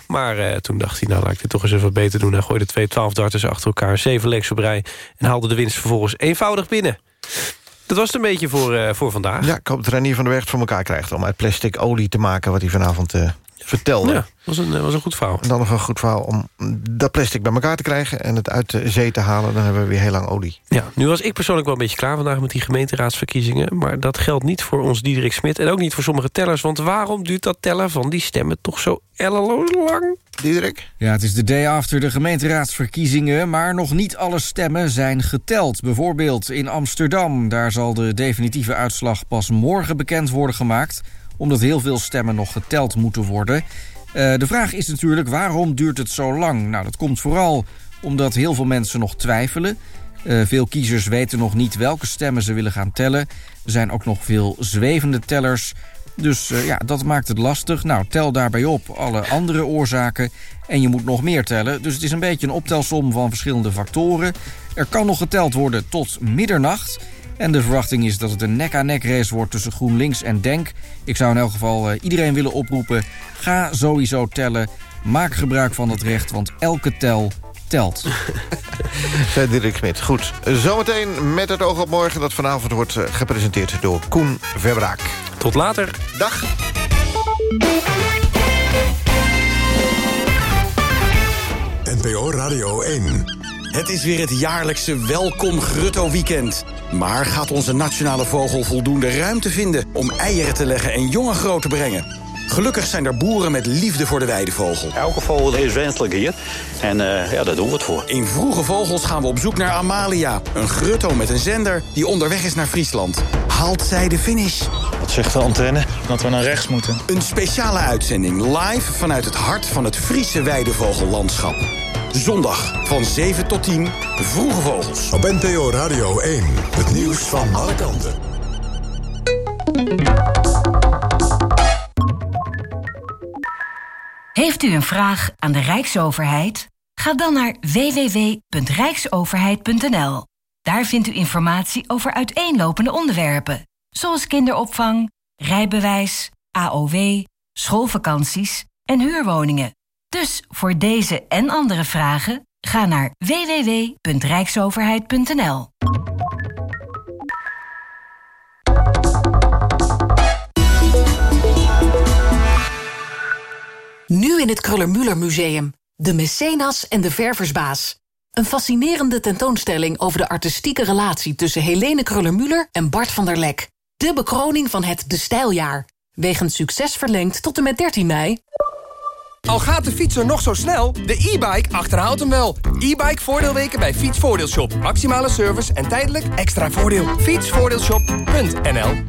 Maar uh, toen dacht hij, nou laat ik dit toch eens even beter doen. Hij gooide twee 12 darters achter elkaar. Zeven legs op rij. En haalde de winst vervolgens eenvoudig binnen. Dat was het een beetje voor, uh, voor vandaag. Ja, ik hoop dat Renier van der Weg voor elkaar krijgt... om uit plastic olie te maken wat hij vanavond vertelde. Ja, was een, was een goed verhaal. En dan nog een goed verhaal om dat plastic bij elkaar te krijgen... en het uit de zee te halen, dan hebben we weer heel lang olie. Ja, nu was ik persoonlijk wel een beetje klaar vandaag met die gemeenteraadsverkiezingen... maar dat geldt niet voor ons Diederik Smit en ook niet voor sommige tellers... want waarom duurt dat tellen van die stemmen toch zo elleloos lang? Diederik? Ja, het is de day after de gemeenteraadsverkiezingen... maar nog niet alle stemmen zijn geteld. Bijvoorbeeld in Amsterdam. Daar zal de definitieve uitslag pas morgen bekend worden gemaakt... omdat heel veel stemmen nog geteld moeten worden. Uh, de vraag is natuurlijk, waarom duurt het zo lang? Nou, dat komt vooral omdat heel veel mensen nog twijfelen... Uh, veel kiezers weten nog niet welke stemmen ze willen gaan tellen. Er zijn ook nog veel zwevende tellers... Dus uh, ja, dat maakt het lastig. Nou, tel daarbij op alle andere oorzaken en je moet nog meer tellen. Dus het is een beetje een optelsom van verschillende factoren. Er kan nog geteld worden tot middernacht. En de verwachting is dat het een nek-aan-nek race wordt tussen GroenLinks en DENK. Ik zou in elk geval uh, iedereen willen oproepen. Ga sowieso tellen. Maak gebruik van dat recht, want elke tel telt. *laughs* Zei Dirk Smit. Goed. Zometeen met het oog op morgen... dat vanavond wordt uh, gepresenteerd door Koen Verbraak. Tot later. Dag. NPO Radio 1. Het is weer het jaarlijkse Welkom Grutto-weekend. Maar gaat onze nationale vogel voldoende ruimte vinden... om eieren te leggen en jongen groot te brengen? Gelukkig zijn er boeren met liefde voor de weidevogel. Elke vogel is wenselijk hier. En uh, ja, daar doen we het voor. In Vroege Vogels gaan we op zoek naar Amalia. Een grutto met een zender die onderweg is naar Friesland. Haalt zij de finish? Wat zegt de antenne? Dat we naar rechts moeten. Een speciale uitzending live vanuit het hart van het Friese weidevogellandschap. Zondag van 7 tot 10, Vroege Vogels. Op NPO Radio 1, het nieuws van alle kanten. Heeft u een vraag aan de Rijksoverheid? Ga dan naar www.rijksoverheid.nl. Daar vindt u informatie over uiteenlopende onderwerpen, zoals kinderopvang, rijbewijs, AOW, schoolvakanties en huurwoningen. Dus voor deze en andere vragen ga naar www.rijksoverheid.nl. Nu in het Kruller-Müller Museum. De Mecenas en de Verversbaas. Een fascinerende tentoonstelling over de artistieke relatie... tussen Helene Kruller-Müller en Bart van der Lek. De bekroning van het De Stijljaar. Wegens succes verlengd tot en met 13 mei. Al gaat de fietser nog zo snel, de e-bike achterhaalt hem wel. E-bike voordeelweken bij Fietsvoordeelshop. Maximale service en tijdelijk extra voordeel. Fietsvoordeelshop.nl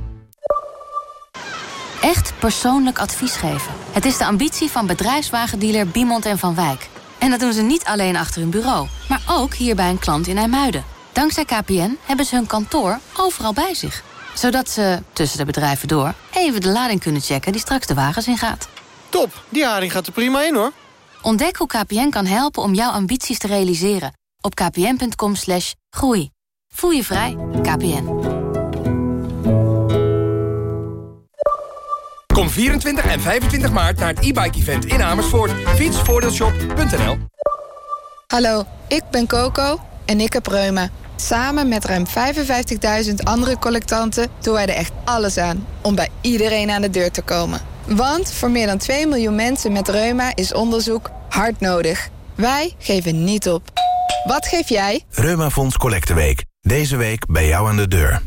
Echt persoonlijk advies geven. Het is de ambitie van bedrijfswagendealer Biemond en Van Wijk. En dat doen ze niet alleen achter hun bureau, maar ook hier bij een klant in IJmuiden. Dankzij KPN hebben ze hun kantoor overal bij zich. Zodat ze, tussen de bedrijven door, even de lading kunnen checken die straks de wagens ingaat. Top, die haring gaat er prima in hoor. Ontdek hoe KPN kan helpen om jouw ambities te realiseren. Op kpn.com slash groei. Voel je vrij, KPN. Kom 24 en 25 maart naar het e-bike event in Amersfoort. Fietsvoordeelshop.nl Hallo, ik ben Coco en ik heb reuma. Samen met ruim 55.000 andere collectanten doen wij er echt alles aan... om bij iedereen aan de deur te komen. Want voor meer dan 2 miljoen mensen met reuma is onderzoek hard nodig. Wij geven niet op. Wat geef jij? Reumafonds Collecteweek. Deze week bij jou aan de deur.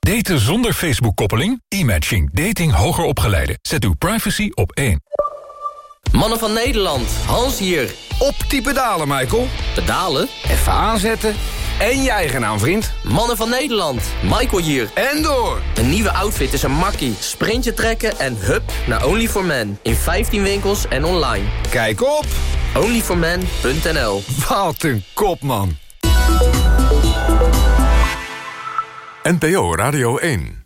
Daten zonder Facebook-koppeling? E-matching. Dating hoger opgeleiden. Zet uw privacy op één. Mannen van Nederland, Hans hier. Op die pedalen, Michael. Pedalen? Even aanzetten. En je eigen naam, vriend. Mannen van Nederland, Michael hier. En door. Een nieuwe outfit is een makkie. Sprintje trekken en hup naar only for men In 15 winkels en online. Kijk op. onlyformen.nl Wat een kop, man. NPO Radio 1